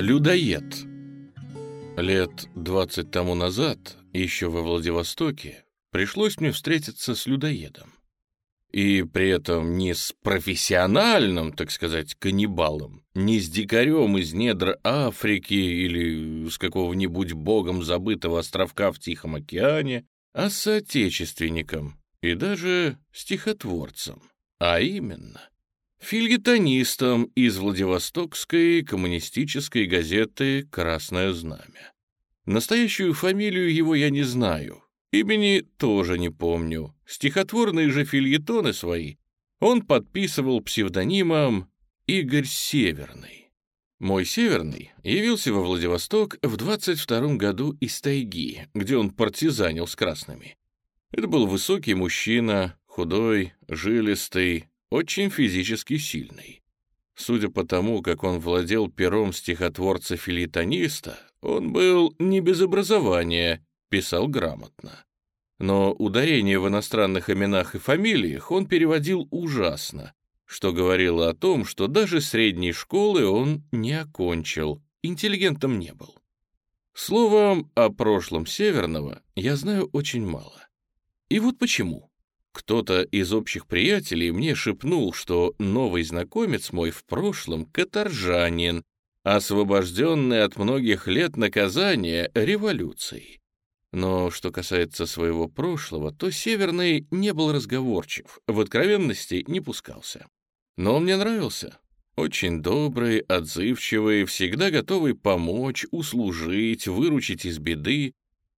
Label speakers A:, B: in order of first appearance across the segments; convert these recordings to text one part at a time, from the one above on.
A: Людоед. Лет 20 тому назад, еще во Владивостоке, пришлось мне встретиться с людоедом. И при этом не с профессиональным, так сказать, каннибалом, не с дикарем из недр Африки или с какого-нибудь богом забытого островка в Тихом океане, а с соотечественником и даже стихотворцем, а именно фильетонистом из Владивостокской коммунистической газеты «Красное знамя». Настоящую фамилию его я не знаю, имени тоже не помню. Стихотворные же фильетоны свои он подписывал псевдонимом Игорь Северный. Мой Северный явился во Владивосток в 22 году из тайги, где он партизанил с красными. Это был высокий мужчина, худой, жилистый, очень физически сильный. Судя по тому, как он владел пером стихотворца-филитониста, он был не без образования, писал грамотно. Но ударение в иностранных именах и фамилиях он переводил ужасно, что говорило о том, что даже средней школы он не окончил, интеллигентом не был. Словом, о прошлом Северного я знаю очень мало. И вот почему. Кто-то из общих приятелей мне шепнул, что новый знакомец мой в прошлом — каторжанин, освобожденный от многих лет наказания революцией. Но что касается своего прошлого, то Северный не был разговорчив, в откровенности не пускался. Но он мне нравился. Очень добрый, отзывчивый, всегда готовый помочь, услужить, выручить из беды,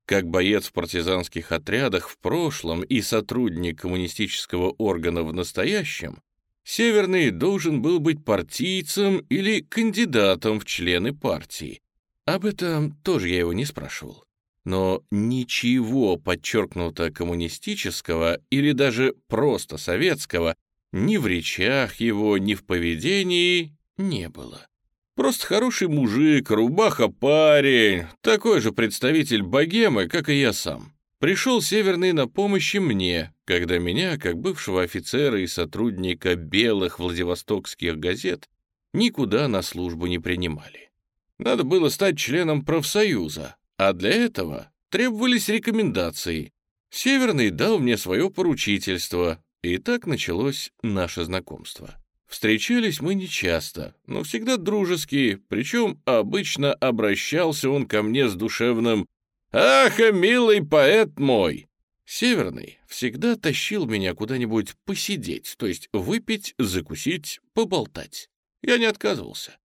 A: как боец в партизанских отрядах в прошлом и сотрудник коммунистического органа в настоящем, Северный должен был быть партийцем или кандидатом в члены партии. Об этом тоже я его не спрашивал. Но ничего подчеркнуто коммунистического или даже просто советского ни в речах его, ни в поведении не было. Просто хороший мужик, рубаха-парень, такой же представитель богемы, как и я сам. Пришел Северный на помощь мне, когда меня, как бывшего офицера и сотрудника белых владивостокских газет, никуда на службу не принимали. Надо было стать членом профсоюза, а для этого требовались рекомендации. Северный дал мне свое поручительство, и так началось наше знакомство. Встречались мы нечасто, но всегда дружески, причем обычно обращался он ко мне с душевным «Ах, милый поэт мой!» Северный всегда тащил меня куда-нибудь посидеть, то есть выпить, закусить, поболтать. Я не отказывался.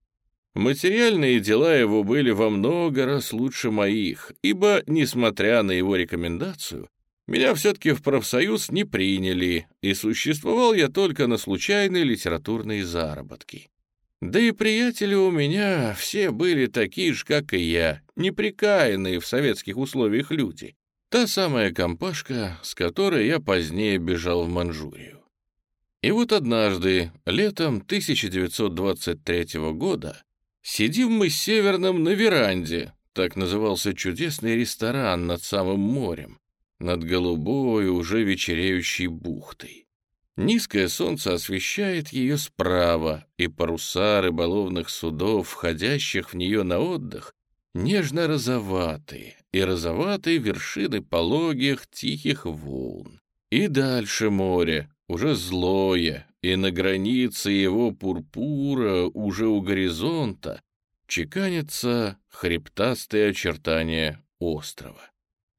A: Материальные дела его были во много раз лучше моих, ибо, несмотря на его рекомендацию, меня все-таки в профсоюз не приняли, и существовал я только на случайные литературные заработки. Да и приятели у меня все были такие же, как и я, неприкаянные в советских условиях люди. Та самая компашка, с которой я позднее бежал в Манчжурию. И вот однажды, летом 1923 года, сидим мы с Северным на веранде, так назывался чудесный ресторан над самым морем, над голубой, уже вечереющей бухтой. Низкое солнце освещает ее справа, и паруса рыболовных судов, входящих в нее на отдых, нежно-розоватые, и розоватые вершины пологих тихих волн. И дальше море, уже злое, и на границе его пурпура, уже у горизонта, чеканятся хребтастые очертания острова.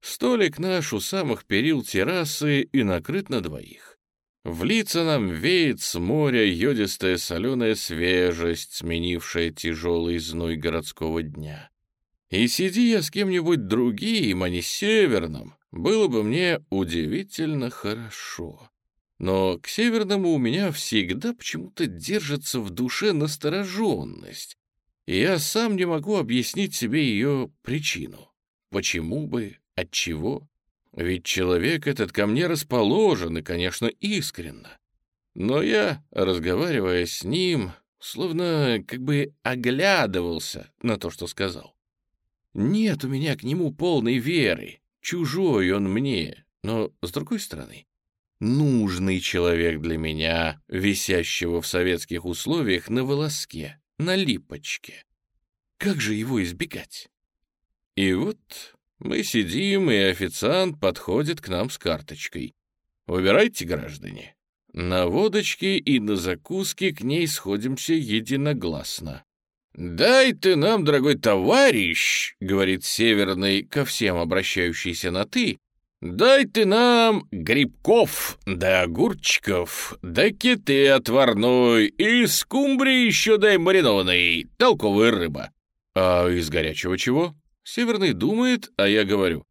A: Столик наш у самых перил террасы и накрыт на двоих. В лица нам веет с моря йодистая соленая свежесть, сменившая тяжелый зной городского дня. И сиди я с кем-нибудь другим, а не северным, было бы мне удивительно хорошо. Но к северному у меня всегда почему-то держится в душе настороженность, и я сам не могу объяснить себе ее причину. Почему бы Отчего? Ведь человек этот ко мне расположен и, конечно, искренно. Но я, разговаривая с ним, словно как бы оглядывался на то, что сказал. Нет у меня к нему полной веры, чужой он мне, но, с другой стороны, нужный человек для меня, висящего в советских условиях на волоске, на липочке. Как же его избегать? И вот мы сидим, и официант подходит к нам с карточкой. Выбирайте, граждане. На водочке и на закуске к ней сходимся единогласно. «Дай ты нам, дорогой товарищ», — говорит Северный, ко всем обращающийся на «ты», «дай ты нам грибков, да огурчиков, да киты отварной, и скумбрии еще дай маринованной, толковая рыба». «А из горячего чего?» Северный думает, а я говорю.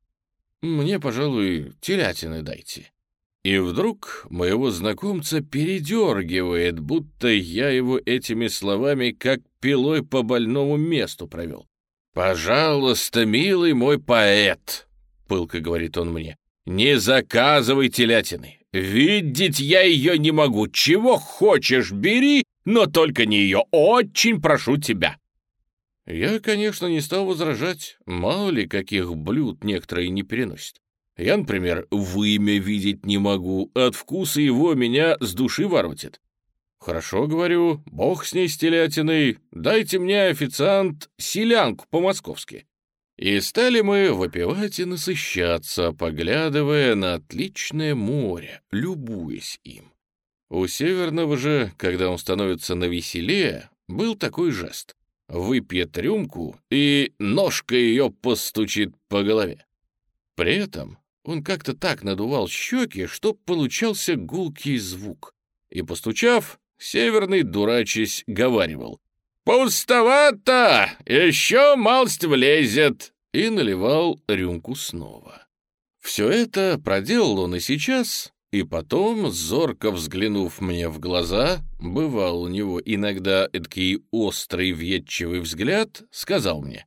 A: «Мне, пожалуй, телятины дайте». И вдруг моего знакомца передергивает, будто я его этими словами как пилой по больному месту провел. «Пожалуйста, милый мой поэт», — пылко говорит он мне, — «не заказывай телятины. Видеть я ее не могу. Чего хочешь, бери, но только не ее. Очень прошу тебя». Я, конечно, не стал возражать. Мало ли, каких блюд некоторые не переносят. Я, например, вымя видеть не могу, от вкуса его меня с души воротит. Хорошо, говорю, бог с ней с телятиной, дайте мне, официант, селянку по-московски. И стали мы выпивать и насыщаться, поглядывая на отличное море, любуясь им. У Северного же, когда он становится на веселее, был такой жест. Выпьет рюмку и ножка ее постучит по голове. При этом он как-то так надувал щеки, что получался гулкий звук. И, постучав, Северный, дурачись, говаривал. «Пустовато! Еще малость влезет!» И наливал рюмку снова. Все это проделал он и сейчас, и потом, зорко взглянув мне в глаза, бывал у него иногда эдакий острый въедчивый взгляд, сказал мне.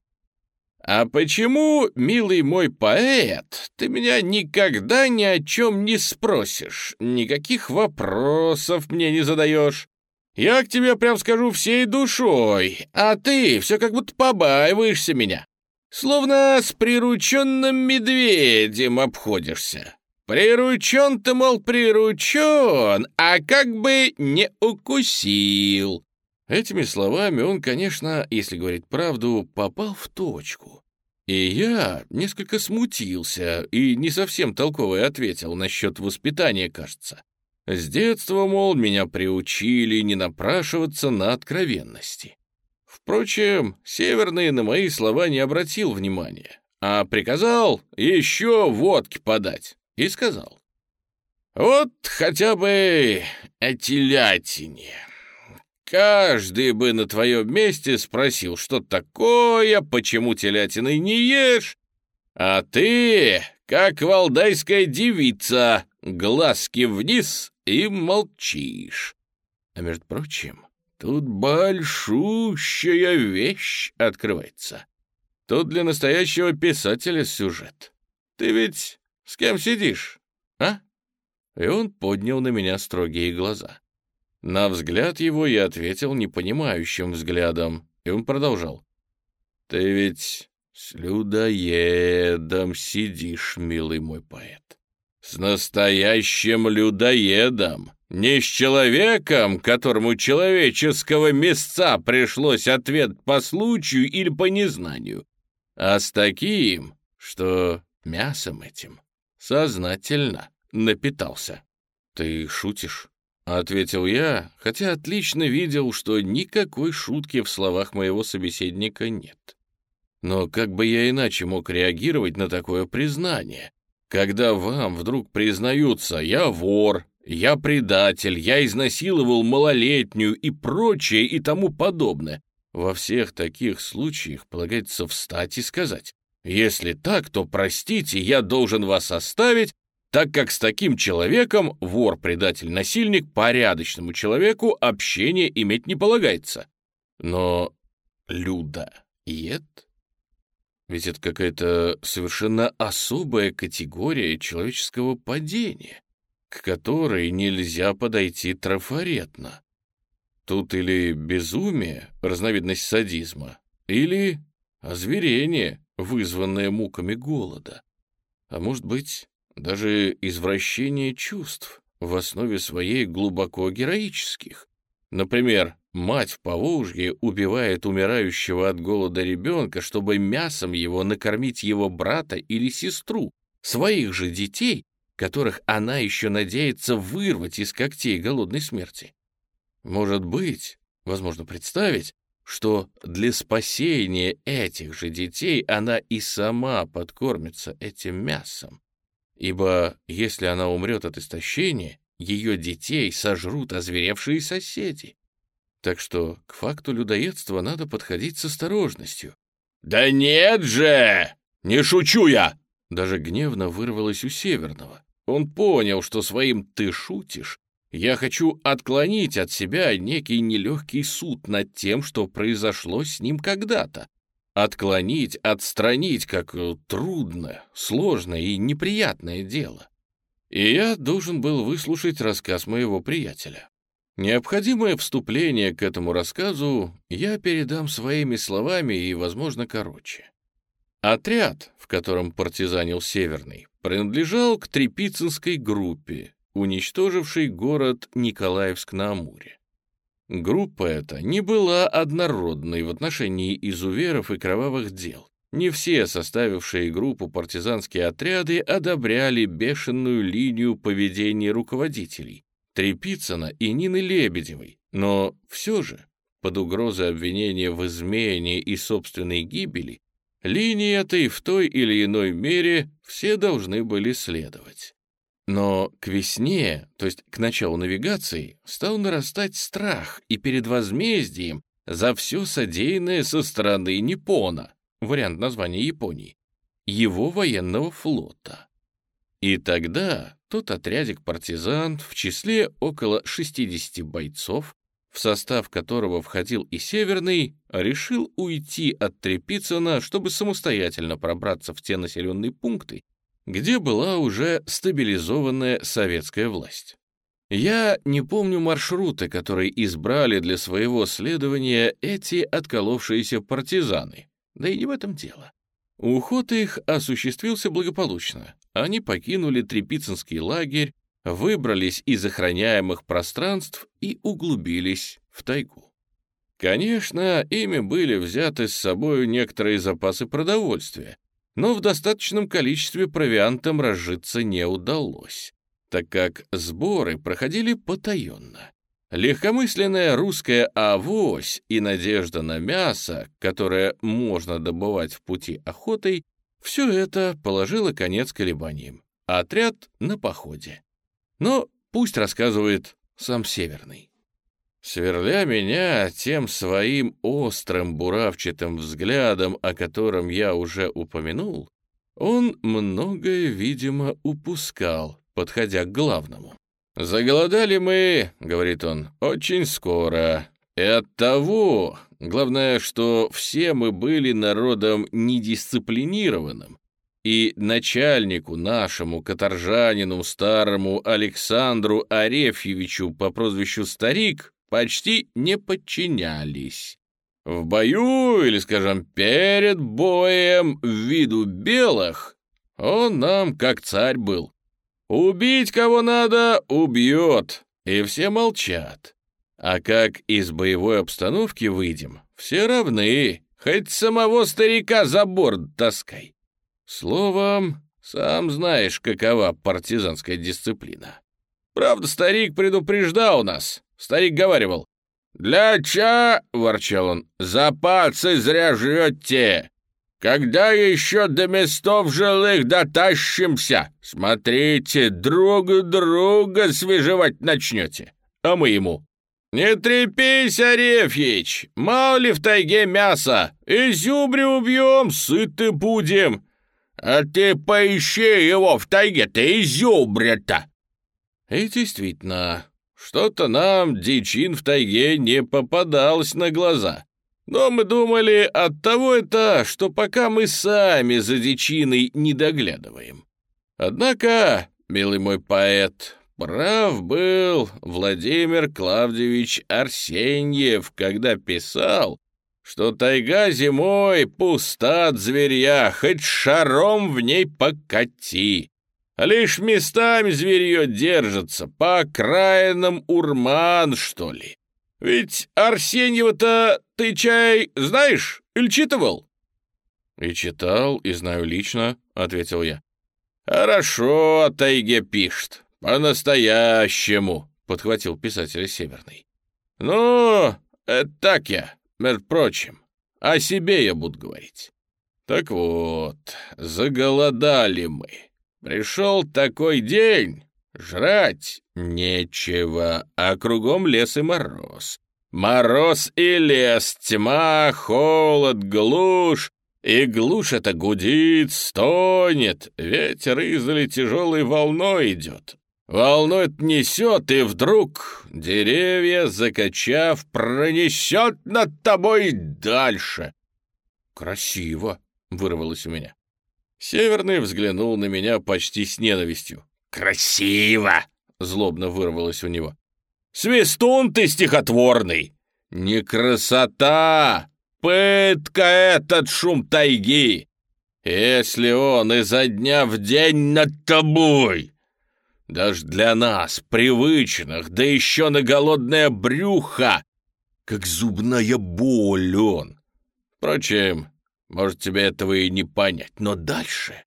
A: «А почему, милый мой поэт, ты меня никогда ни о чем не спросишь, никаких вопросов мне не задаешь? Я к тебе прям скажу всей душой, а ты все как будто побаиваешься меня, словно с прирученным медведем обходишься. Приручен ты, мол, приручен, а как бы не укусил». Этими словами он, конечно, если говорить правду, попал в точку. И я несколько смутился и не совсем толково ответил насчет воспитания, кажется. С детства, мол, меня приучили не напрашиваться на откровенности. Впрочем, Северный на мои слова не обратил внимания, а приказал еще водки подать и сказал. «Вот хотя бы о телятине. Каждый бы на твоем месте спросил, что такое, почему телятины не ешь, а ты, как валдайская девица, глазки вниз и молчишь. А между прочим, тут большущая вещь открывается. Тут для настоящего писателя сюжет. Ты ведь с кем сидишь, а? И он поднял на меня строгие глаза. На взгляд его я ответил непонимающим взглядом, и он продолжал. «Ты ведь с людоедом сидишь, милый мой поэт. С настоящим людоедом, не с человеком, которому человеческого места пришлось ответ по случаю или по незнанию, а с таким, что мясом этим сознательно напитался. Ты шутишь? — ответил я, хотя отлично видел, что никакой шутки в словах моего собеседника нет. Но как бы я иначе мог реагировать на такое признание, когда вам вдруг признаются «я вор», «я предатель», «я изнасиловал малолетнюю» и прочее и тому подобное? Во всех таких случаях полагается встать и сказать «если так, то простите, я должен вас оставить, так как с таким человеком, вор, предатель, насильник, порядочному человеку общение иметь не полагается. Но людоед? Ведь это какая-то совершенно особая категория человеческого падения, к которой нельзя подойти трафаретно. Тут или безумие, разновидность садизма, или озверение, вызванное муками голода. А может быть, даже извращение чувств, в основе своей глубоко героических. Например, мать в Поволжье убивает умирающего от голода ребенка, чтобы мясом его накормить его брата или сестру, своих же детей, которых она еще надеется вырвать из когтей голодной смерти. Может быть, возможно представить, что для спасения этих же детей она и сама подкормится этим мясом. Ибо если она умрет от истощения, ее детей сожрут озверевшие соседи. Так что к факту людоедства надо подходить с осторожностью. «Да нет же! Не шучу я!» Даже гневно вырвалось у Северного. Он понял, что своим «ты шутишь» я хочу отклонить от себя некий нелегкий суд над тем, что произошло с ним когда-то. Отклонить, отстранить, как трудное, сложное и неприятное дело. И я должен был выслушать рассказ моего приятеля. Необходимое вступление к этому рассказу я передам своими словами и, возможно, короче. Отряд, в котором партизанил Северный, принадлежал к Трепицынской группе, уничтожившей город Николаевск на Амуре. Группа эта не была однородной в отношении изуверов и кровавых дел. Не все составившие группу партизанские отряды одобряли бешеную линию поведения руководителей, Трепицына и Нины Лебедевой, но все же, под угрозой обвинения в измене и собственной гибели, линии этой в той или иной мере все должны были следовать. Но к весне, то есть к началу навигации, стал нарастать страх и перед возмездием за все содеянное со стороны Ниппона, вариант названия Японии, его военного флота. И тогда тот отрядик партизан в числе около 60 бойцов, в состав которого входил и Северный, решил уйти от Трепицына, чтобы самостоятельно пробраться в те населенные пункты, где была уже стабилизованная советская власть. Я не помню маршруты, которые избрали для своего следования эти отколовшиеся партизаны, да и не в этом дело. Уход их осуществился благополучно. Они покинули Трепицынский лагерь, выбрались из охраняемых пространств и углубились в тайгу. Конечно, ими были взяты с собой некоторые запасы продовольствия, но в достаточном количестве провиантом разжиться не удалось, так как сборы проходили потаенно. Легкомысленная русская авось и надежда на мясо, которое можно добывать в пути охотой, все это положило конец колебаниям. Отряд на походе. Но пусть рассказывает сам Северный. Сверля меня тем своим острым буравчатым взглядом, о котором я уже упомянул, он многое, видимо, упускал, подходя к главному. «Заголодали мы, — говорит он, — очень скоро. И от того, главное, что все мы были народом недисциплинированным, и начальнику нашему каторжанину старому Александру Арефьевичу по прозвищу Старик почти не подчинялись. В бою, или, скажем, перед боем в виду белых, он нам как царь был. Убить кого надо — убьет, и все молчат. А как из боевой обстановки выйдем, все равны, хоть самого старика за борт таскай. Словом, сам знаешь, какова партизанская дисциплина. Правда, старик предупреждал нас. Старик говаривал. «Для ча, — ворчал он, — запасы зря жрете. Когда еще до местов жилых дотащимся, смотрите, друг друга свежевать начнете. А мы ему. Не трепись, Арефьич, мало ли в тайге мяса, изюбри убьем, сыты будем. А ты поищи его в тайге-то, изюбря-то. И действительно, что-то нам дичин в тайге не попадалось на глаза. Но мы думали, от того это, что пока мы сами за дичиной не доглядываем. Однако, милый мой поэт, прав был Владимир Клавдевич Арсеньев, когда писал, что тайга зимой пуста от зверя, хоть шаром в ней покати. Лишь местами зверье держится, по окраинам урман, что ли. Ведь Арсеньева-то ты чай знаешь или читывал?» «И читал, и знаю лично», — ответил я. «Хорошо о тайге пишет, по-настоящему», — подхватил писатель Северный. «Ну, это так я, между прочим, о себе я буду говорить. Так вот, заголодали мы. Пришел такой день, жрать нечего, а кругом лес и мороз. Мороз и лес, тьма, холод, глушь. И глушь это гудит, стонет, ветер издали тяжелой волной идет. Волной несет, и вдруг деревья, закачав, пронесет над тобой дальше. Красиво, вырвалось у меня. Северный взглянул на меня почти с ненавистью. «Красиво!» — злобно вырвалось у него. «Свистун ты стихотворный! Не красота! Пытка этот шум тайги! Если он изо дня в день над тобой!» Даже для нас, привычных, да еще на голодное брюхо, как зубная боль он. Впрочем, может, тебе этого и не понять, но дальше...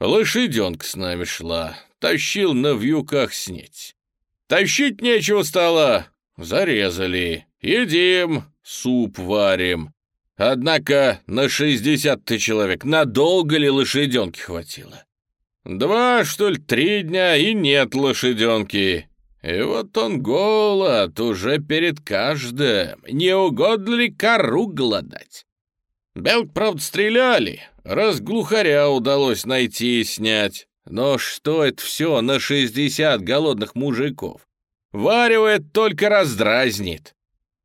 A: Лошаденка с нами шла, тащил на вьюках снеть. Тащить нечего стало, зарезали. Едим, суп варим. Однако на шестьдесят-то человек надолго ли лошаденки хватило? Два, что ли, три дня и нет лошаденки. И вот он голод уже перед каждым. Не угодно ли кору голодать? Белк, правда, стреляли. Раз глухаря удалось найти и снять. Но что это все на шестьдесят голодных мужиков? Варивает только раздразнит.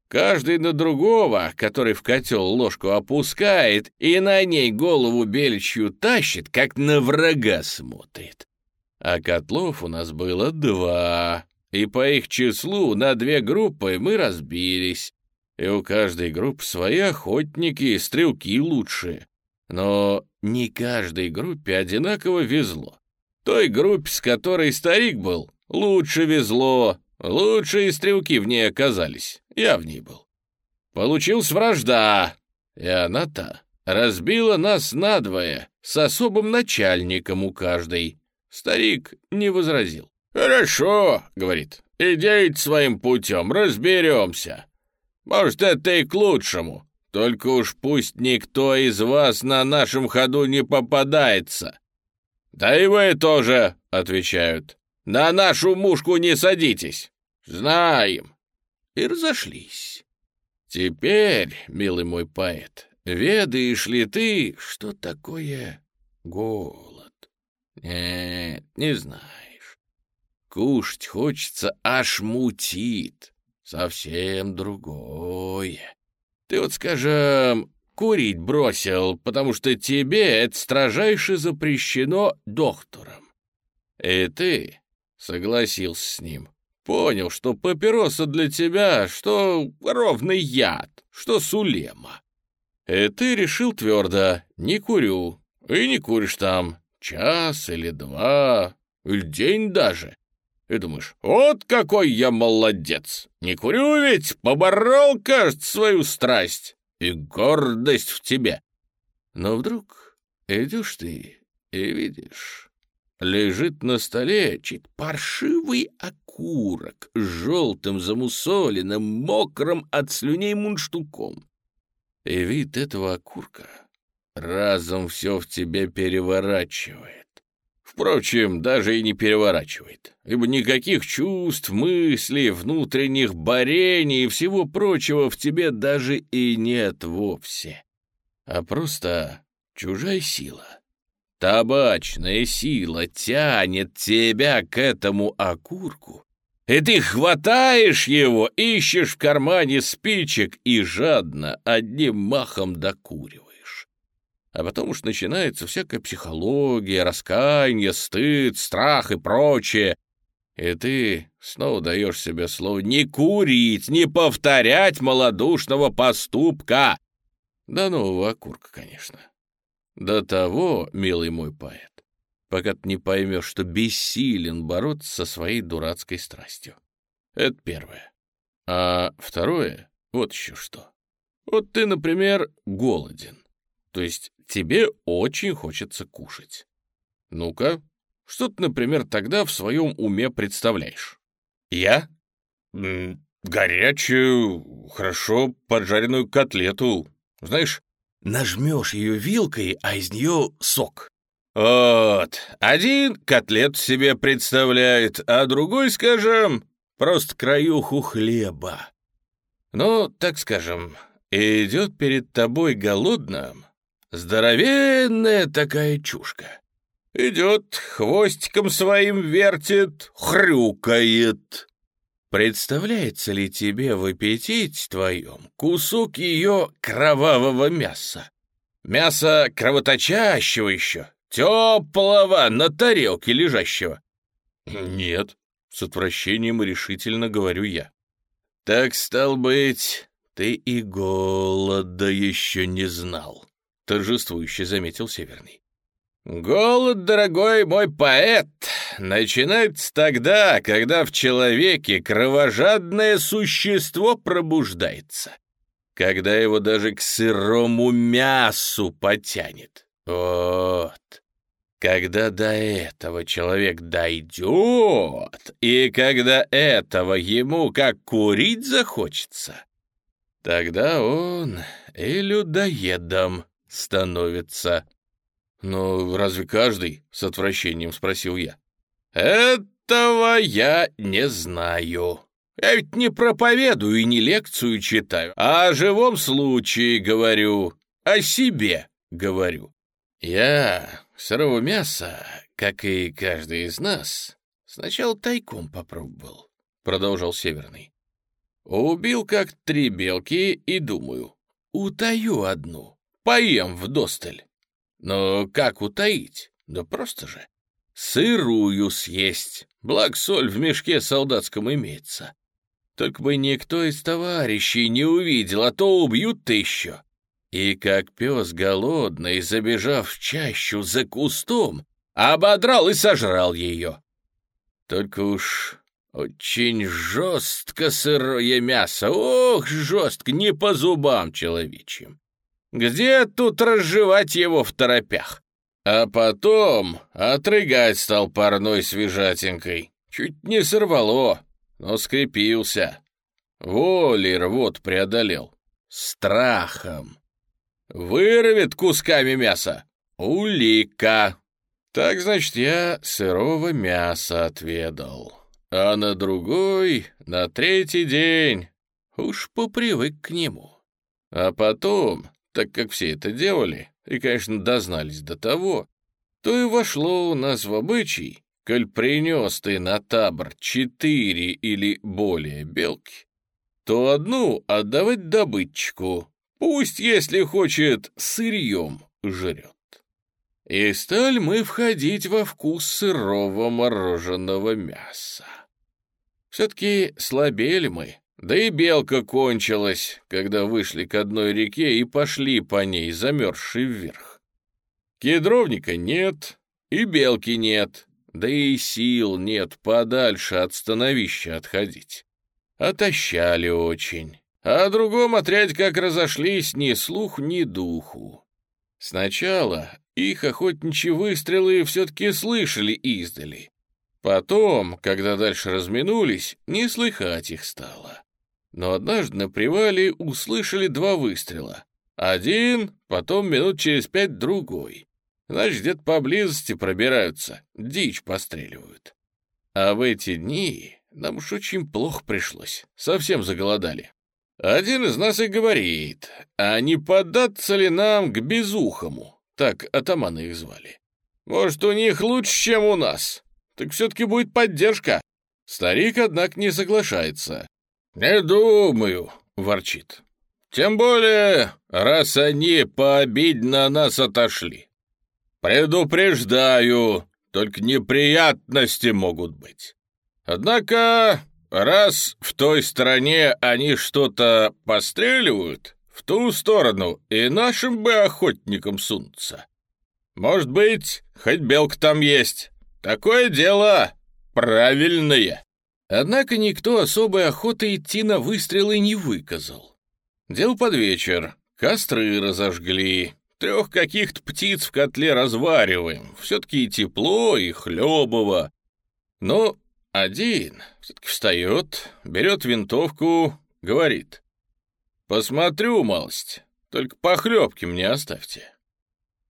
A: Каждый на другого, который в котел ложку опускает и на ней голову беличью тащит, как на врага смотрит. А котлов у нас было два, и по их числу на две группы мы разбились. И у каждой группы свои охотники и стрелки лучшие. Но не каждой группе одинаково везло. Той группе, с которой старик был, лучше везло, лучшие стрелки в ней оказались. Я в ней был. Получилась вражда, и она-то разбила нас надвое, с особым начальником у каждой. Старик не возразил. «Хорошо», — говорит, — «идите своим путем, разберемся. Может, это и к лучшему. Только уж пусть никто из вас на нашем ходу не попадается». «Да и вы тоже», — отвечают. «На нашу мушку не садитесь. Знаем и разошлись. Теперь, милый мой поэт, ведаешь ли ты, что такое голод? Нет, не знаешь. Кушать хочется, аж мутит. Совсем другое. Ты вот, скажем, курить бросил, потому что тебе это строжайше запрещено доктором. И ты согласился с ним. Понял, что папироса для тебя, что ровный яд, что сулема. И ты решил твердо, не курю, и не куришь там час или два, или день даже. И думаешь, вот какой я молодец, не курю ведь, поборол, кажется, свою страсть и гордость в тебе. Но вдруг идешь ты и видишь, лежит на столе чуть паршивый окурок с желтым замусоленным, мокрым от слюней мундштуком. И вид этого окурка разом все в тебе переворачивает. Впрочем, даже и не переворачивает, ибо никаких чувств, мыслей, внутренних борений и всего прочего в тебе даже и нет вовсе, а просто чужая сила — Табачная сила тянет тебя к этому окурку, и ты хватаешь его, ищешь в кармане спичек и жадно одним махом докуриваешь. А потом уж начинается всякая психология, раскаяние, стыд, страх и прочее. И ты снова даешь себе слово не курить, не повторять малодушного поступка. До нового окурка, конечно. До того, милый мой поэт, пока ты не поймешь, что бессилен бороться со своей дурацкой страстью. Это первое. А второе, вот еще что. Вот ты, например, голоден. То есть тебе очень хочется кушать. Ну-ка, что ты, например, тогда в своем уме представляешь? Я? Горячую, хорошо поджаренную котлету. Знаешь, нажмешь ее вилкой, а из нее сок. Вот, один котлет себе представляет, а другой, скажем, просто краюху хлеба. Ну, так скажем, идет перед тобой голодным здоровенная такая чушка. Идет, хвостиком своим вертит, хрюкает. Представляется ли тебе в твоем кусок ее кровавого мяса? Мяса кровоточащего еще, теплого, на тарелке лежащего. Нет, с отвращением и решительно говорю я. Так, стал быть, ты и голода еще не знал, торжествующе заметил Северный. Голод, дорогой мой поэт, начинается тогда, когда в человеке кровожадное существо пробуждается, когда его даже к сырому мясу потянет. Вот. Когда до этого человек дойдет, и когда этого ему как курить захочется, тогда он и людоедом становится. «Ну, разве каждый?» — с отвращением спросил я. «Этого я не знаю. Я ведь не проповедую и не лекцию читаю, а о живом случае говорю, о себе говорю. Я сырого мяса, как и каждый из нас, сначала тайком попробовал», — продолжал Северный. «Убил как три белки и думаю, утаю одну, поем вдосталь. Но как утаить? Да просто же. Сырую съесть. Благ соль в мешке солдатском имеется. Только бы никто из товарищей не увидел, а то убьют-то еще. И как пес голодный, забежав в чащу за кустом, ободрал и сожрал ее. Только уж очень жестко сырое мясо, ох, жестко, не по зубам человечьим. Где тут разжевать его в торопях? А потом отрыгать стал парной свежатенькой. Чуть не сорвало, но скрепился. Волей рвот преодолел. Страхом. Вырвет кусками мяса. Улика. Так, значит, я сырого мяса отведал. А на другой, на третий день, уж попривык к нему. А потом так как все это делали, и, конечно, дознались до того, то и вошло у нас в обычай, коль принес ты на табор четыре или более белки, то одну отдавать добытчику, пусть, если хочет, сырьем жрет. И стали мы входить во вкус сырого мороженого мяса. Все-таки слабели мы, да и белка кончилась, когда вышли к одной реке и пошли по ней, замерзшей вверх. Кедровника нет, и белки нет, да и сил нет подальше от становища отходить. Отощали очень. А о другом отряде как разошлись ни слух, ни духу. Сначала их охотничьи выстрелы все-таки слышали издали. Потом, когда дальше разминулись, не слыхать их стало. Но однажды на привале услышали два выстрела. Один, потом минут через пять другой. Значит, где-то поблизости пробираются, дичь постреливают. А в эти дни нам уж очень плохо пришлось, совсем заголодали. Один из нас и говорит, а не податься ли нам к безухому, так атаманы их звали. Может, у них лучше, чем у нас, так все-таки будет поддержка. Старик, однако, не соглашается. «Не думаю», — ворчит. «Тем более, раз они по обид на нас отошли. Предупреждаю, только неприятности могут быть. Однако, раз в той стороне они что-то постреливают, в ту сторону и нашим бы охотникам сунуться. Может быть, хоть белка там есть. Такое дело правильное». Однако никто особой охоты идти на выстрелы не выказал. Дел под вечер, костры разожгли, трех каких-то птиц в котле развариваем, все-таки и тепло, и хлебово. Но один все-таки встает, берет винтовку, говорит. «Посмотрю, малость, только похлебки мне оставьте».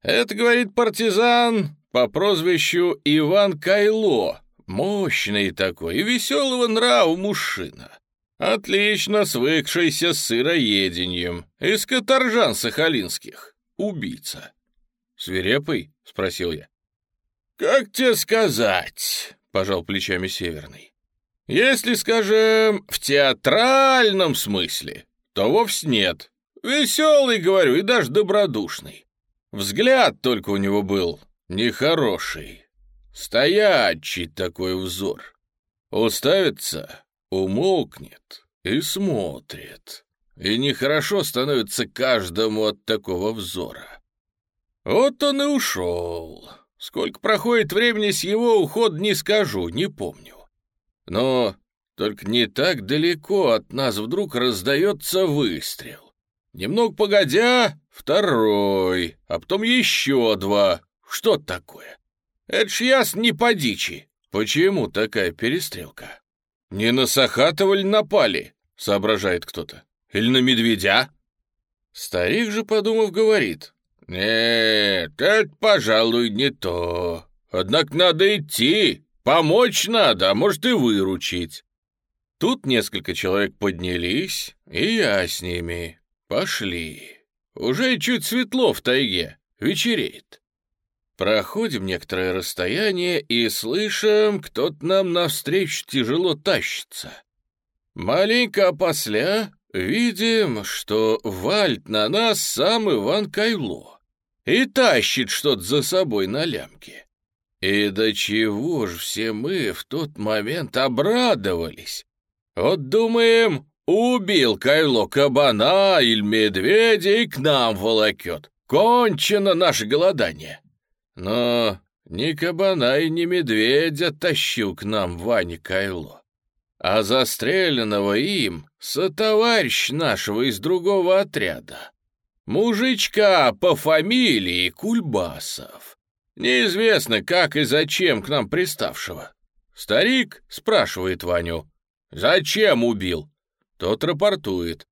A: Это, говорит партизан, по прозвищу Иван Кайло, мощный такой и веселого нрава мужчина. Отлично свыкшийся с сыроедением, из каторжан сахалинских, убийца. «Свирепый?» — спросил я. «Как тебе сказать?» — пожал плечами Северный. «Если, скажем, в театральном смысле, то вовсе нет. Веселый, говорю, и даже добродушный. Взгляд только у него был нехороший. Стоячий такой взор. Уставится, умолкнет и смотрит. И нехорошо становится каждому от такого взора. Вот он и ушел. Сколько проходит времени с его ухода, не скажу, не помню. Но только не так далеко от нас вдруг раздается выстрел. Немного погодя, второй, а потом еще два. Что такое? Это ж ясно не по дичи. Почему такая перестрелка? Не на Сахатова ли напали, соображает кто-то. Или на медведя? Старик же, подумав, говорит. Нет, это, пожалуй, не то. Однако надо идти, помочь надо, а может и выручить. Тут несколько человек поднялись, и я с ними. Пошли. Уже чуть светло в тайге, вечереет. Проходим некоторое расстояние и слышим, кто-то нам навстречу тяжело тащится. Маленько опосля видим, что вальт на нас сам Иван Кайло и тащит что-то за собой на лямке. И до чего ж все мы в тот момент обрадовались. Вот думаем, убил Кайло кабана или медведя и к нам волокет. Кончено наше голодание. Но ни кабана и ни медведя тащил к нам Ваня Кайло, а застреленного им сотоварищ нашего из другого отряда. Мужичка по фамилии Кульбасов. Неизвестно, как и зачем к нам приставшего. Старик спрашивает Ваню, «Зачем убил?» Тот рапортует.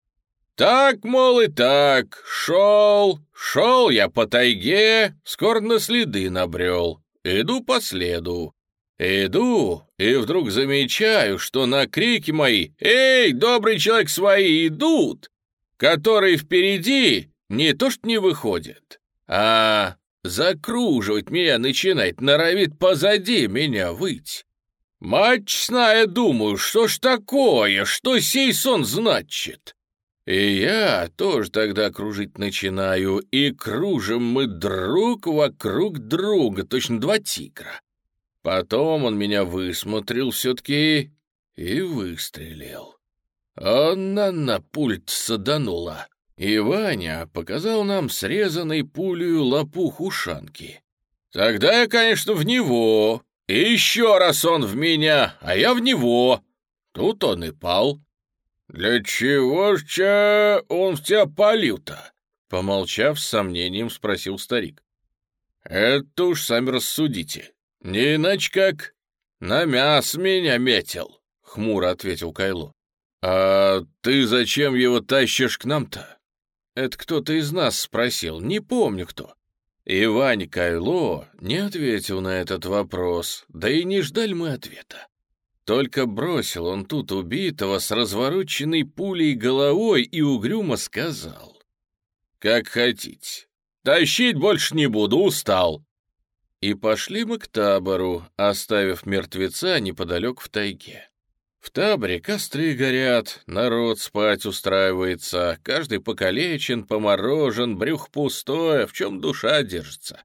A: Так, мол, и так, шел, шел я по тайге, скоро на следы набрел, иду по следу. Иду, и вдруг замечаю, что на крики мои «Эй, добрый человек, свои идут!» которые впереди не то что не выходят, а закруживать меня начинает, норовит позади меня выть. Мать честная, думаю, что ж такое, что сей сон значит? И я тоже тогда кружить начинаю, и кружим мы друг вокруг друга, точно два тигра. Потом он меня высмотрел все-таки и выстрелил. Она на пульт саданула. И Ваня показал нам срезанной пулею лопух ушанки. Тогда я, конечно, в него. И еще раз он в меня, а я в него. Тут он и пал. «Для чего ж он в тебя палил-то?» Помолчав, с сомнением спросил старик. «Это уж сами рассудите. Не иначе как на мяс меня метил», — хмуро ответил Кайло. «А ты зачем его тащишь к нам-то?» Это кто-то из нас спросил, не помню кто. И Вань Кайло не ответил на этот вопрос, да и не ждали мы ответа. Только бросил он тут убитого с развороченной пулей головой и угрюмо сказал. «Как хотите. Тащить больше не буду, устал». И пошли мы к табору, оставив мертвеца неподалеку в тайге. В таборе костры горят, народ спать устраивается, каждый покалечен, поморожен, брюх пустое, в чем душа держится.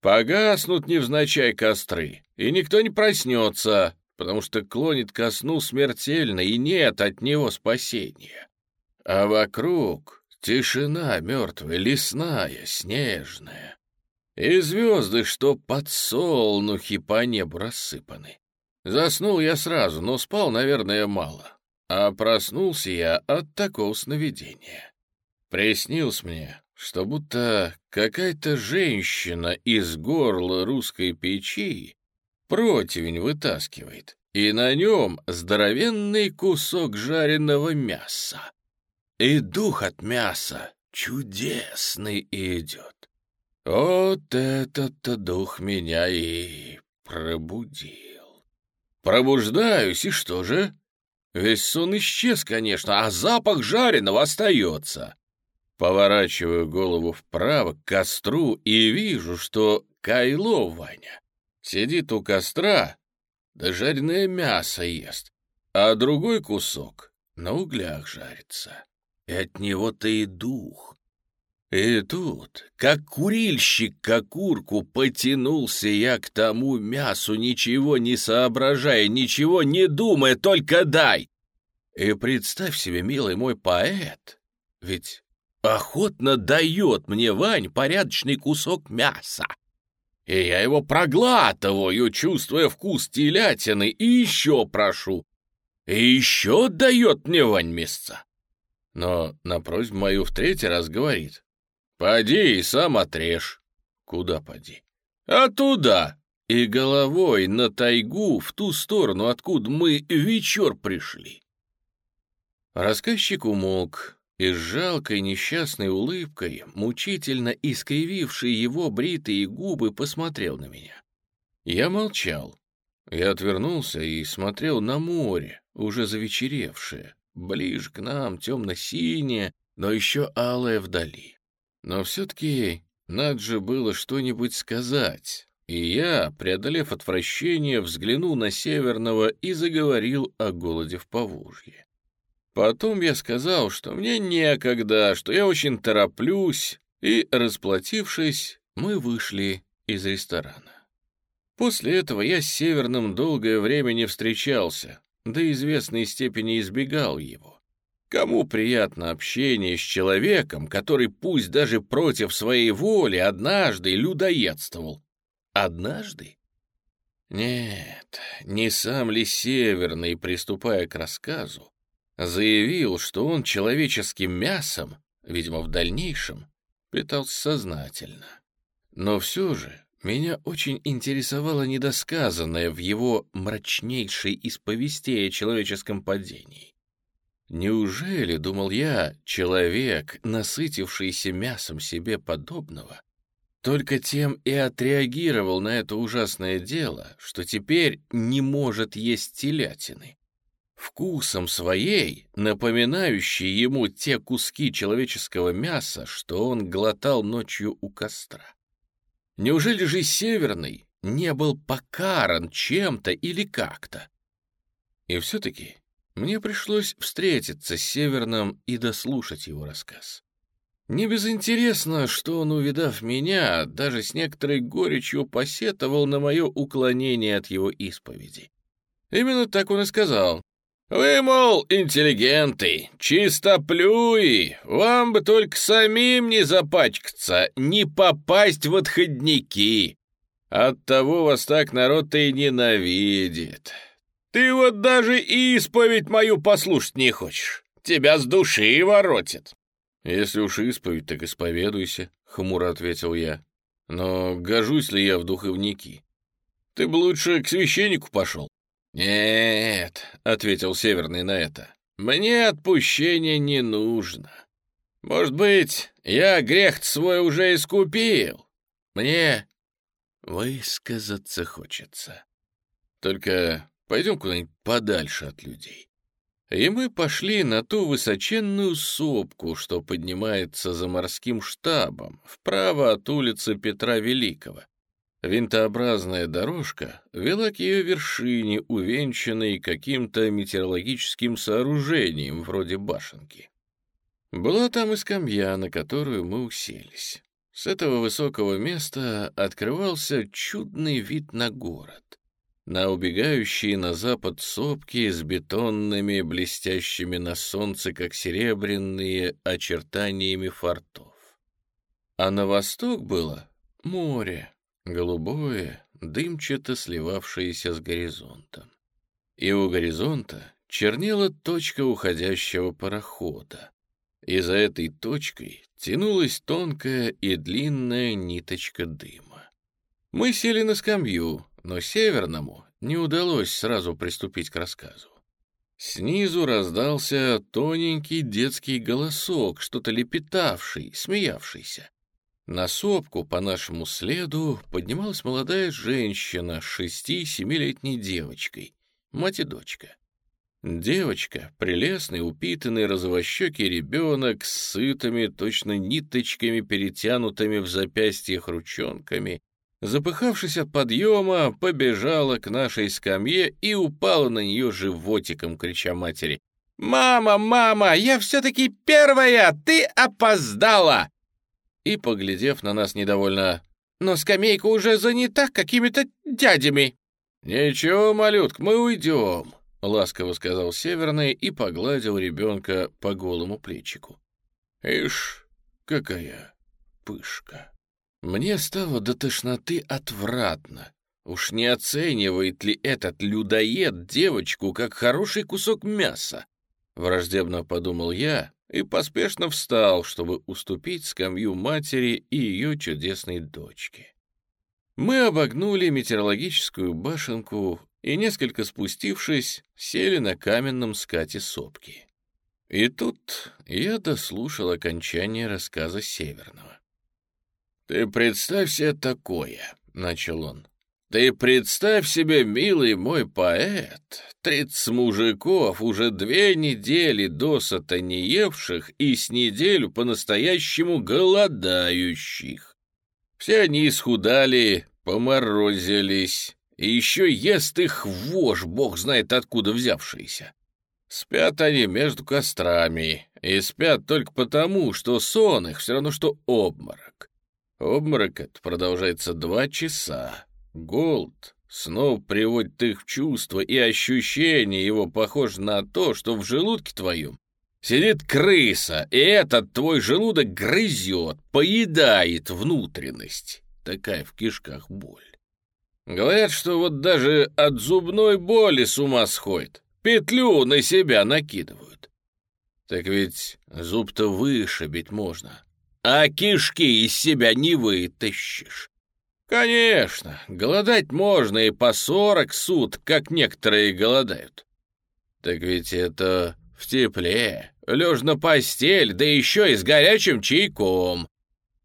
A: Погаснут невзначай костры, и никто не проснется, потому что клонит ко сну смертельно, и нет от него спасения. А вокруг тишина мертвая, лесная, снежная. И звезды, что под солнухи по небу рассыпаны. Заснул я сразу, но спал, наверное, мало. А проснулся я от такого сновидения. Приснилось мне, что будто какая-то женщина из горла русской печи противень вытаскивает, и на нем здоровенный кусок жареного мяса. И дух от мяса чудесный идет. Вот этот дух меня и пробудил. Пробуждаюсь, и что же? Весь сон исчез, конечно, а запах жареного остается. Поворачиваю голову вправо к костру и вижу, что Кайло Ваня сидит у костра, да жареное мясо ест, а другой кусок на углях жарится. И от него-то и дух. И тут, как курильщик к окурку, потянулся я к тому мясу, ничего не соображая, ничего не думая, только дай. И представь себе, милый мой поэт, ведь охотно дает мне Вань порядочный кусок мяса. И я его проглатываю, чувствуя вкус телятины, и еще прошу. И еще дает мне Вань мясца. Но на просьбу мою в третий раз говорит. «Поди и сам отрежь». «Куда поди?» «А туда!» И головой на тайгу в ту сторону, откуда мы вечер пришли. Рассказчик умолк, и с жалкой несчастной улыбкой, мучительно искрививший его бритые губы, посмотрел на меня. Я молчал. Я отвернулся и смотрел на море, уже завечеревшее, ближе к нам, темно-синее, но еще алое вдали. Но все-таки надо же было что-нибудь сказать, и я, преодолев отвращение, взглянул на Северного и заговорил о голоде в Поволжье. Потом я сказал, что мне некогда, что я очень тороплюсь, и, расплатившись, мы вышли из ресторана. После этого я с Северным долгое время не встречался, до известной степени избегал его. Кому приятно общение с человеком, который пусть даже против своей воли однажды людоедствовал? Однажды? Нет, не сам ли Северный, приступая к рассказу, заявил, что он человеческим мясом, видимо, в дальнейшем, питался сознательно. Но все же меня очень интересовало недосказанное в его мрачнейшей исповести о человеческом падении. Неужели, думал я, человек, насытившийся мясом себе подобного, только тем и отреагировал на это ужасное дело, что теперь не может есть телятины, вкусом своей, напоминающей ему те куски человеческого мяса, что он глотал ночью у костра. Неужели же Северный не был покаран чем-то или как-то? И все-таки мне пришлось встретиться с Северным и дослушать его рассказ. Не безинтересно, что он, увидав меня, даже с некоторой горечью посетовал на мое уклонение от его исповеди. Именно так он и сказал. Вы, мол, интеллигенты, чистоплюи, вам бы только самим не запачкаться, не попасть в отходники. Оттого вас так народ-то и ненавидит. Ты вот даже исповедь мою послушать не хочешь. Тебя с души воротит. Если уж исповедь, так исповедуйся, — хмуро ответил я. Но гожусь ли я в духовники? Ты бы лучше к священнику пошел. «Нет», — ответил Северный на это, — «мне отпущение не нужно. Может быть, я грех свой уже искупил. Мне высказаться хочется. Только пойдем куда-нибудь подальше от людей». И мы пошли на ту высоченную сопку, что поднимается за морским штабом, вправо от улицы Петра Великого, Винтообразная дорожка вела к ее вершине, увенчанной каким-то метеорологическим сооружением вроде башенки. Была там и скамья, на которую мы уселись. С этого высокого места открывался чудный вид на город, на убегающие на запад сопки с бетонными, блестящими на солнце, как серебряные, очертаниями фортов. А на восток было море, голубое, дымчато сливавшееся с горизонтом. и у горизонта чернела точка уходящего парохода. И за этой точкой тянулась тонкая и длинная ниточка дыма. Мы сели на скамью, но Северному не удалось сразу приступить к рассказу. Снизу раздался тоненький детский голосок, что-то лепетавший, смеявшийся. На сопку по нашему следу поднималась молодая женщина с шести-семилетней девочкой, мать и дочка. Девочка, прелестный, упитанный, розовощекий ребенок с сытыми, точно ниточками, перетянутыми в запястьях ручонками, запыхавшись от подъема, побежала к нашей скамье и упала на нее животиком, крича матери. «Мама, мама, я все-таки первая! Ты опоздала!» И, поглядев на нас недовольно, «Но скамейка уже занята какими-то дядями». «Ничего, малютка, мы уйдем», — ласково сказал Северный и погладил ребенка по голому плечику. «Ишь, какая пышка!» Мне стало до тошноты отвратно. Уж не оценивает ли этот людоед девочку как хороший кусок мяса? Враждебно подумал я и поспешно встал, чтобы уступить скамью матери и ее чудесной дочке. Мы обогнули метеорологическую башенку и, несколько спустившись, сели на каменном скате сопки. И тут я дослушал окончание рассказа Северного. «Ты представь себе такое», — начал он. Ты представь себе, милый мой поэт, тридцать мужиков, уже две недели досыта не евших и с неделю по-настоящему голодающих. Все они исхудали, поморозились, и еще ест их вож, бог знает откуда взявшийся. Спят они между кострами, и спят только потому, что сон их все равно, что обморок. Обморок это продолжается два часа, Голд снова приводит их в чувство, и ощущение его похоже на то, что в желудке твоем сидит крыса, и этот твой желудок грызет, поедает внутренность. Такая в кишках боль. Говорят, что вот даже от зубной боли с ума сходит, петлю на себя накидывают. Так ведь зуб-то вышибить можно, а кишки из себя не вытащишь. Конечно, голодать можно и по сорок сут, как некоторые голодают. Так ведь это в тепле, лежа на постель, да еще и с горячим чайком.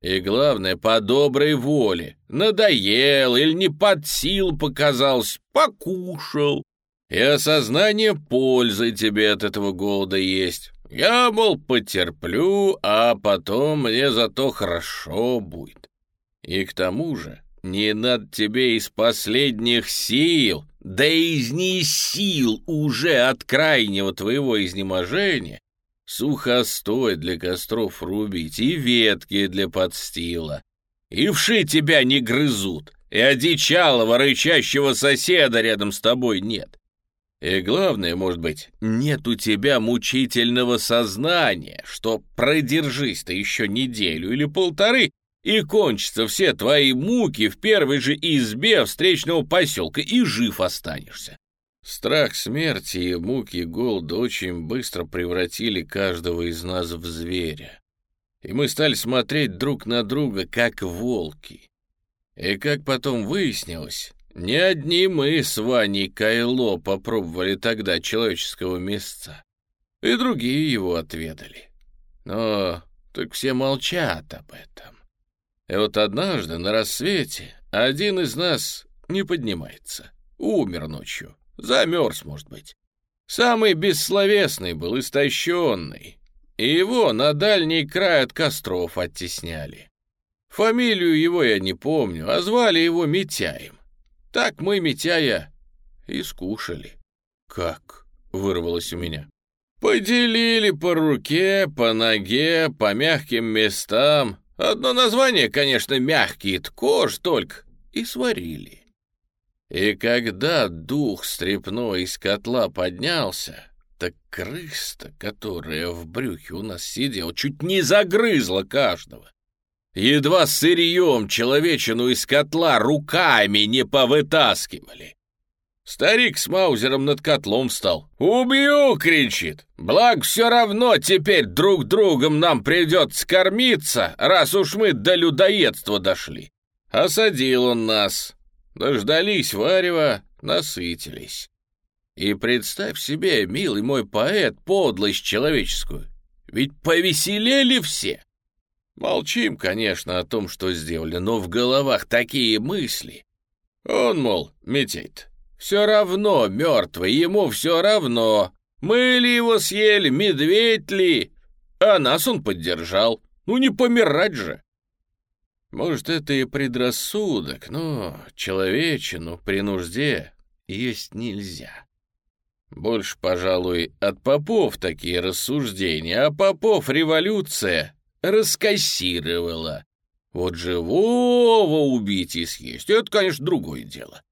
A: И главное, по доброй воле. Надоел или не под сил показался, покушал. И осознание пользы тебе от этого голода есть. Я, мол, потерплю, а потом мне зато хорошо будет. И к тому же не надо тебе из последних сил, да из не сил уже от крайнего твоего изнеможения, сухостой для костров рубить и ветки для подстила. И вши тебя не грызут, и одичалого рычащего соседа рядом с тобой нет. И главное, может быть, нет у тебя мучительного сознания, что продержись ты еще неделю или полторы, и кончатся все твои муки в первой же избе встречного поселка, и жив останешься. Страх смерти и муки голода очень быстро превратили каждого из нас в зверя. И мы стали смотреть друг на друга, как волки. И как потом выяснилось, не одни мы с Ваней Кайло попробовали тогда человеческого мясца. И другие его отведали. Но только все молчат об этом. И вот однажды на рассвете один из нас не поднимается. Умер ночью. Замерз, может быть. Самый бессловесный был, истощенный. И его на дальний край от костров оттесняли. Фамилию его я не помню, а звали его Митяем. Так мы Митяя и скушали. «Как?» — вырвалось у меня. «Поделили по руке, по ноге, по мягким местам, Одно название, конечно, мягкий, кож только, и сварили. И когда дух стрепной из котла поднялся, так крыста, которая в брюхе у нас сидела, чуть не загрызла каждого. Едва сырьем человечину из котла руками не повытаскивали. Старик с Маузером над котлом встал. «Убью!» — кричит. «Благ все равно теперь друг другом нам придется кормиться, раз уж мы до людоедства дошли». Осадил он нас. Дождались варева, насытились. И представь себе, милый мой поэт, подлость человеческую. Ведь повеселели все. Молчим, конечно, о том, что сделали, но в головах такие мысли. Он, мол, метеет. Все равно мертвый, ему все равно. Мы ли его съели, медведь ли? А нас он поддержал. Ну не помирать же. Может, это и предрассудок, но человечину при нужде есть нельзя. Больше, пожалуй, от попов такие рассуждения, а попов революция раскассировала. Вот живого убить и съесть — это, конечно, другое дело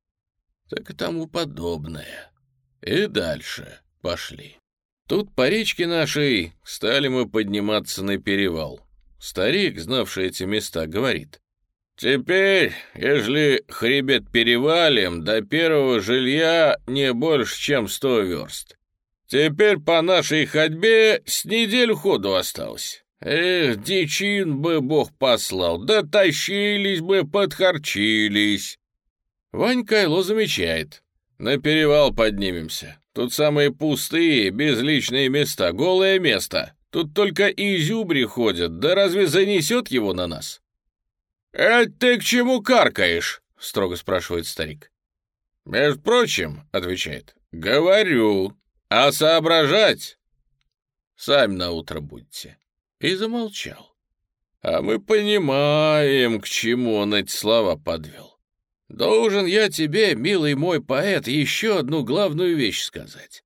A: так и тому подобное. И дальше пошли. Тут по речке нашей стали мы подниматься на перевал. Старик, знавший эти места, говорит. «Теперь, ежели хребет перевалим, до первого жилья не больше, чем сто верст. Теперь по нашей ходьбе с неделю ходу осталось. Эх, дичин бы бог послал, да тащились бы, подхарчились. Ванька Кайло замечает. На перевал поднимемся. Тут самые пустые, безличные места, голое место. Тут только изюбри ходят, да разве занесет его на нас? «Это ты к чему каркаешь?» — строго спрашивает старик. «Между прочим», — отвечает, — «говорю, а соображать сами на утро будете». И замолчал. А мы понимаем, к чему он эти слова подвел. Должен я тебе, милый мой поэт, еще одну главную вещь сказать.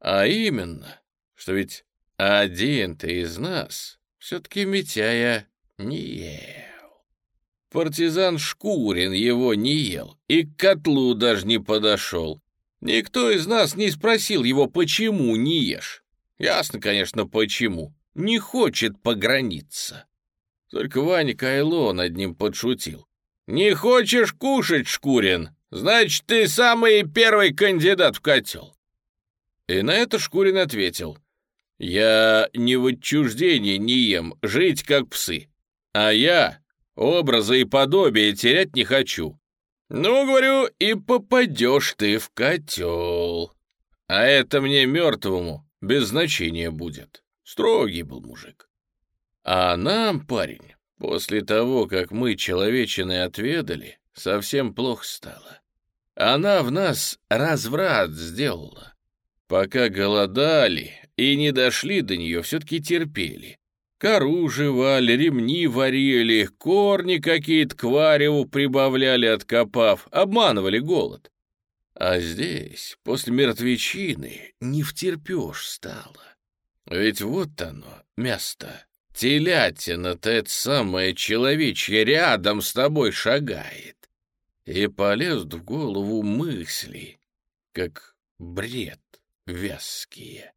A: А именно, что ведь один ты из нас все-таки Митяя не ел. Партизан Шкурин его не ел и к котлу даже не подошел. Никто из нас не спросил его, почему не ешь. Ясно, конечно, почему. Не хочет пограниться. Только Ваня Кайло над ним подшутил. «Не хочешь кушать, Шкурин? Значит, ты самый первый кандидат в котел». И на это Шкурин ответил. «Я не в отчуждении не ем, жить как псы. А я образы и подобие терять не хочу. Ну, говорю, и попадешь ты в котел. А это мне мертвому без значения будет. Строгий был мужик. А нам, парень, После того, как мы человечины отведали, совсем плохо стало. Она в нас разврат сделала. Пока голодали и не дошли до нее, все-таки терпели. Кору жевали, ремни варили, корни какие-то к прибавляли, откопав, обманывали голод. А здесь, после мертвечины, не втерпешь стало. Ведь вот оно, место Телятина-то это самое человечье рядом с тобой шагает. И полезут в голову мысли, как бред вязкие.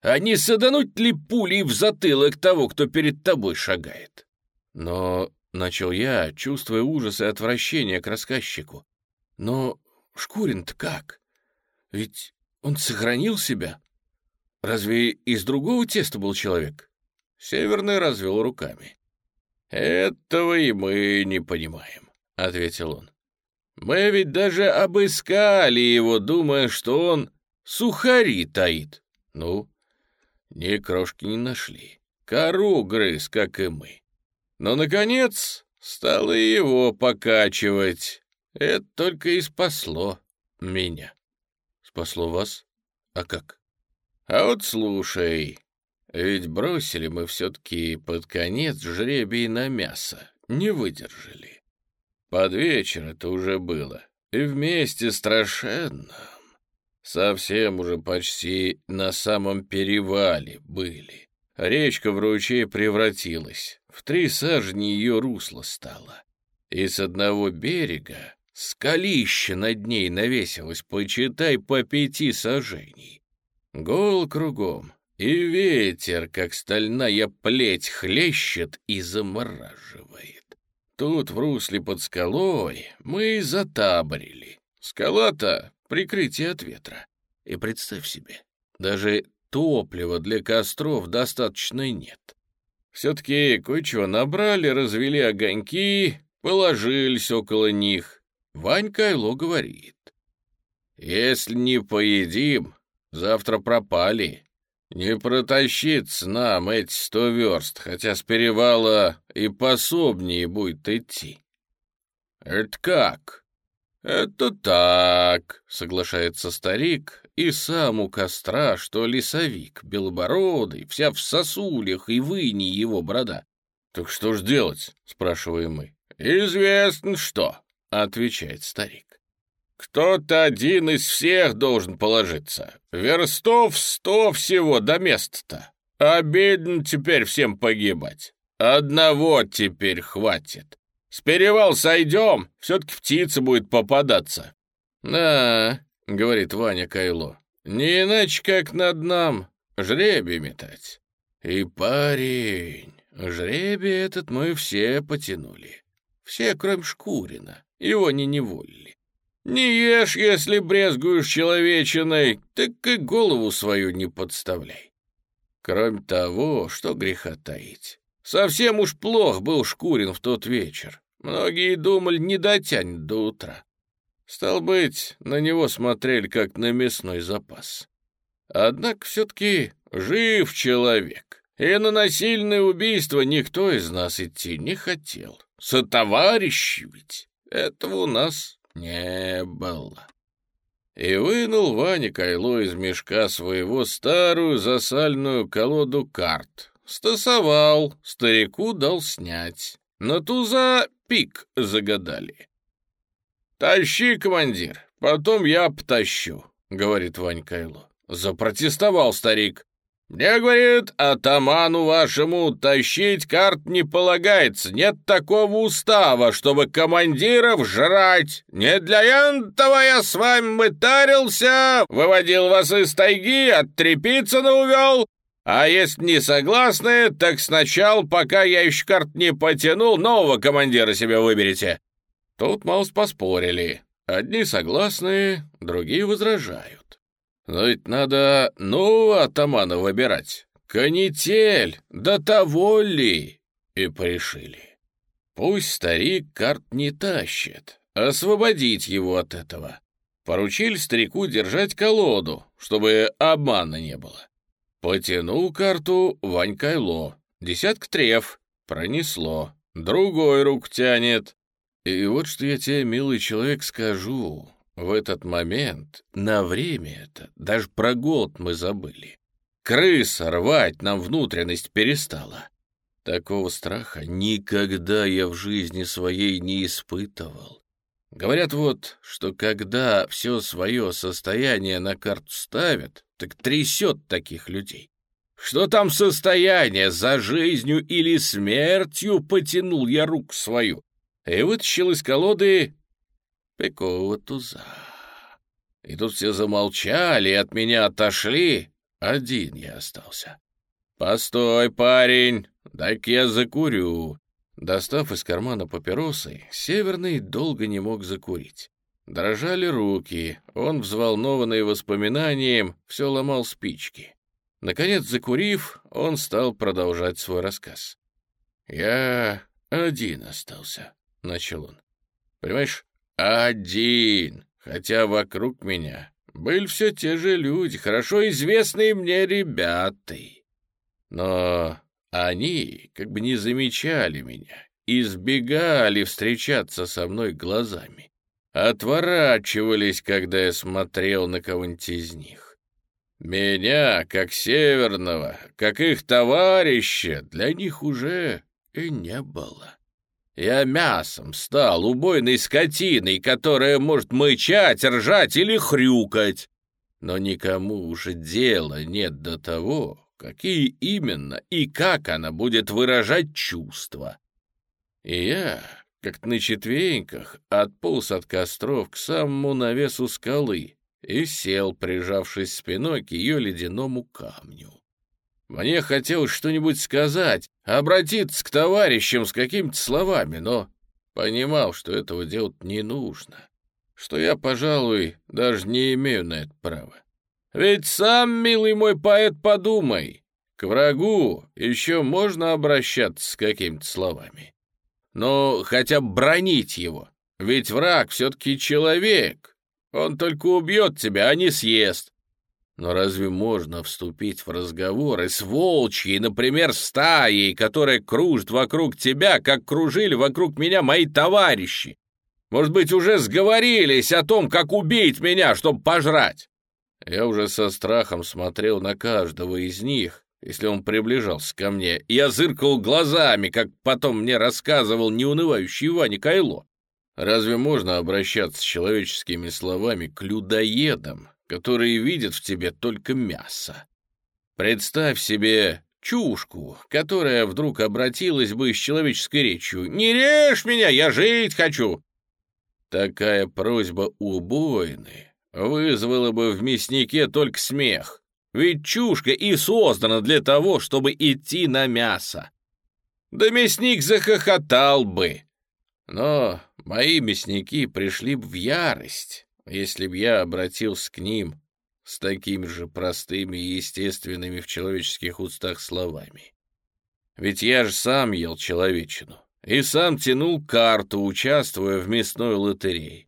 A: А не садануть ли пулей в затылок того, кто перед тобой шагает? Но начал я, чувствуя ужас и отвращение к рассказчику. Но Шкурин-то как? Ведь он сохранил себя. Разве из другого теста был человек? Северный развел руками. «Этого и мы не понимаем», — ответил он. «Мы ведь даже обыскали его, думая, что он сухари таит. Ну, ни крошки не нашли. Кору грыз, как и мы. Но, наконец, стало его покачивать. Это только и спасло меня». «Спасло вас? А как?» «А вот слушай, ведь бросили мы все-таки под конец жребий на мясо, не выдержали. Под вечер это уже было, и вместе страшенно. Совсем уже почти на самом перевале были. Речка в ручей превратилась, в три сажни ее русло стало. И с одного берега скалище над ней навесилось, почитай, по пяти сажений. Гол кругом, и ветер, как стальная плеть, хлещет и замораживает. Тут в русле под скалой мы и затаборили. Скала-то прикрытие от ветра. И представь себе, даже топлива для костров достаточно нет. Все-таки кое-чего набрали, развели огоньки, положились около них. Ванька Айло говорит. «Если не поедим, завтра пропали. Не протащиться нам эти сто верст, хотя с перевала и пособнее будет идти». «Это как?» «Это так», — соглашается старик, и сам у костра, что лесовик, белобородый, вся в сосулях и выни его борода. «Так что ж делать?» — спрашиваем мы. «Известно что», — отвечает старик. «Кто-то один из всех должен положиться. Верстов сто всего до места-то. Обидно теперь всем погибать. Одного теперь хватит. С перевал сойдем, все-таки птица будет попадаться». «Да», — говорит Ваня Кайло, — «не иначе как над нам жребий метать». И парень, жребий этот мы все потянули. Все, кроме Шкурина, его не неволили. Не ешь, если брезгуешь человечиной, так и голову свою не подставляй. Кроме того, что греха таить. Совсем уж плох был Шкурин в тот вечер. Многие думали, не дотянет до утра. Стал быть, на него смотрели как на мясной запас. Однако все-таки жив человек, и на насильное убийство никто из нас идти не хотел. Сотоварищи ведь этого у нас не было. И вынул Ваня Кайло из мешка своего старую засальную колоду карт. Стасовал, старику дал снять. На туза пик загадали. «Тащи, командир, потом я потащу», — говорит Вань Кайло. Запротестовал старик. «Мне, — говорит, — атаману вашему тащить карт не полагается. Нет такого устава, чтобы командиров жрать. Не для этого я с вами мытарился, выводил вас из тайги, от Трепицына увел. А если не согласны, так сначала, пока я еще карт не потянул, нового командира себе выберите». Тут Маус поспорили. Одни согласны, другие возражают. Но ведь надо нового атамана выбирать. Канитель, да того ли? И порешили. Пусть старик карт не тащит, освободить его от этого. Поручили старику держать колоду, чтобы обмана не было. Потянул карту Вань Кайло. Десятка треф. Пронесло. Другой рук тянет. И вот что я тебе, милый человек, скажу. В этот момент, на время это, даже про голод мы забыли. Крыса рвать нам внутренность перестала. Такого страха никогда я в жизни своей не испытывал. Говорят вот, что когда все свое состояние на карту ставят, так трясет таких людей. Что там состояние, за жизнью или смертью потянул я руку свою и вытащил из колоды пикового туза. И тут все замолчали и от меня отошли. Один я остался. «Постой, парень, дай-ка я закурю». Достав из кармана папиросы, Северный долго не мог закурить. Дрожали руки, он, взволнованный воспоминанием, все ломал спички. Наконец, закурив, он стал продолжать свой рассказ. «Я один остался», — начал он. «Понимаешь, один, хотя вокруг меня были все те же люди, хорошо известные мне ребята. Но они как бы не замечали меня, избегали встречаться со мной глазами отворачивались, когда я смотрел на кого-нибудь из них. Меня, как северного, как их товарища, для них уже и не было. Я мясом стал, убойной скотиной, которая может мычать, ржать или хрюкать. Но никому уже дела нет до того, какие именно и как она будет выражать чувства. И я как на четвереньках отполз от костров к самому навесу скалы и сел, прижавшись спиной к ее ледяному камню. Мне хотелось что-нибудь сказать, обратиться к товарищам с какими-то словами, но понимал, что этого делать не нужно. что я, пожалуй, даже не имею на это права. Ведь сам, милый мой поэт, подумай, к врагу еще можно обращаться с какими-то словами. Но хотя бы бронить его, ведь враг все-таки человек. Он только убьет тебя, а не съест. Но разве можно вступить в разговоры с волчьей, например, стаей, которая кружит вокруг тебя, как кружили вокруг меня мои товарищи? Может быть, уже сговорились о том, как убить меня, чтобы пожрать? Я уже со страхом смотрел на каждого из них, если он приближался ко мне. Я зыркал глазами, как потом мне рассказывал неунывающий Ваня Кайло. Разве можно обращаться с человеческими словами к людоедам, которые видят в тебе только мясо? Представь себе чушку, которая вдруг обратилась бы с человеческой речью. «Не режь меня, я жить хочу!» Такая просьба убойны вызвала бы в мяснике только смех. Ведь чушка и создана для того, чтобы идти на мясо. Да мясник захохотал бы. Но мои мясники пришли бы в ярость, если б я обратился к ним с такими же простыми и естественными в человеческих устах словами. Ведь я же сам ел человечину и сам тянул карту, участвуя в мясной лотерее.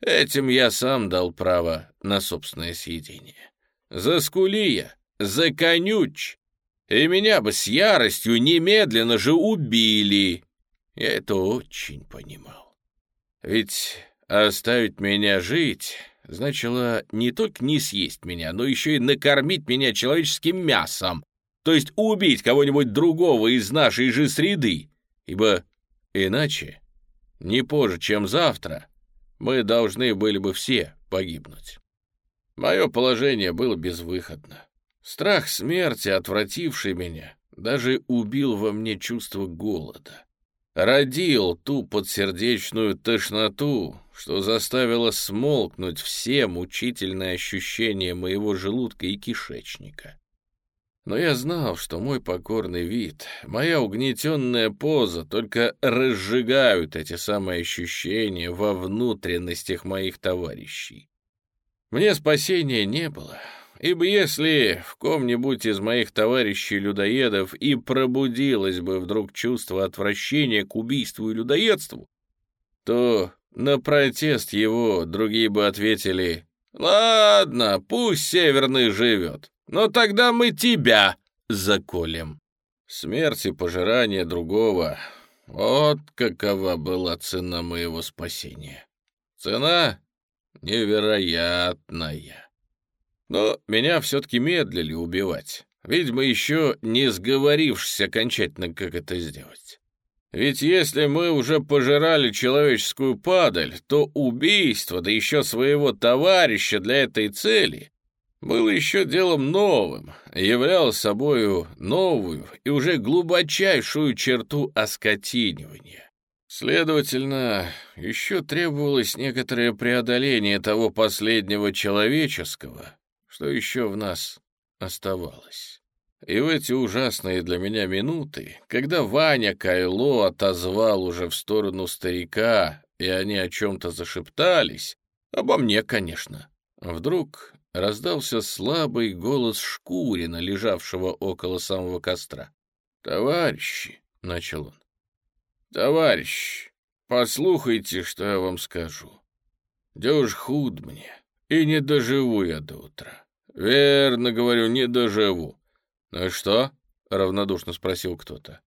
A: Этим я сам дал право на собственное съедение. Заскули я, законюч, и меня бы с яростью немедленно же убили. Я это очень понимал. Ведь оставить меня жить значило не только не съесть меня, но еще и накормить меня человеческим мясом, то есть убить кого-нибудь другого из нашей же среды, ибо иначе, не позже, чем завтра, мы должны были бы все погибнуть. Мое положение было безвыходно. Страх смерти, отвративший меня, даже убил во мне чувство голода. Родил ту подсердечную тошноту, что заставило смолкнуть все мучительные ощущения моего желудка и кишечника. Но я знал, что мой покорный вид, моя угнетенная поза только разжигают эти самые ощущения во внутренностях моих товарищей. Мне спасения не было, ибо если в ком-нибудь из моих товарищей-людоедов и пробудилось бы вдруг чувство отвращения к убийству и людоедству, то на протест его другие бы ответили «Ладно, пусть Северный живет, но тогда мы тебя заколем. Смерть и пожирание другого — вот какова была цена моего спасения. Цена невероятная. Но меня все-таки медлили убивать. Видимо, еще не сговорившись окончательно, как это сделать. Ведь если мы уже пожирали человеческую падаль, то убийство, да еще своего товарища для этой цели, было еще делом новым, являл собою новую и уже глубочайшую черту оскотинивания. Следовательно, еще требовалось некоторое преодоление того последнего человеческого, что еще в нас оставалось. И в эти ужасные для меня минуты, когда Ваня Кайло отозвал уже в сторону старика, и они о чем-то зашептались, обо мне, конечно, вдруг раздался слабый голос Шкурина, лежавшего около самого костра. «Товарищи!» — начал он. «Товарищи, послухайте, что я вам скажу. Дюж худ мне, и не доживу я до утра. Верно говорю, не доживу. Ну и что?» — равнодушно спросил кто-то.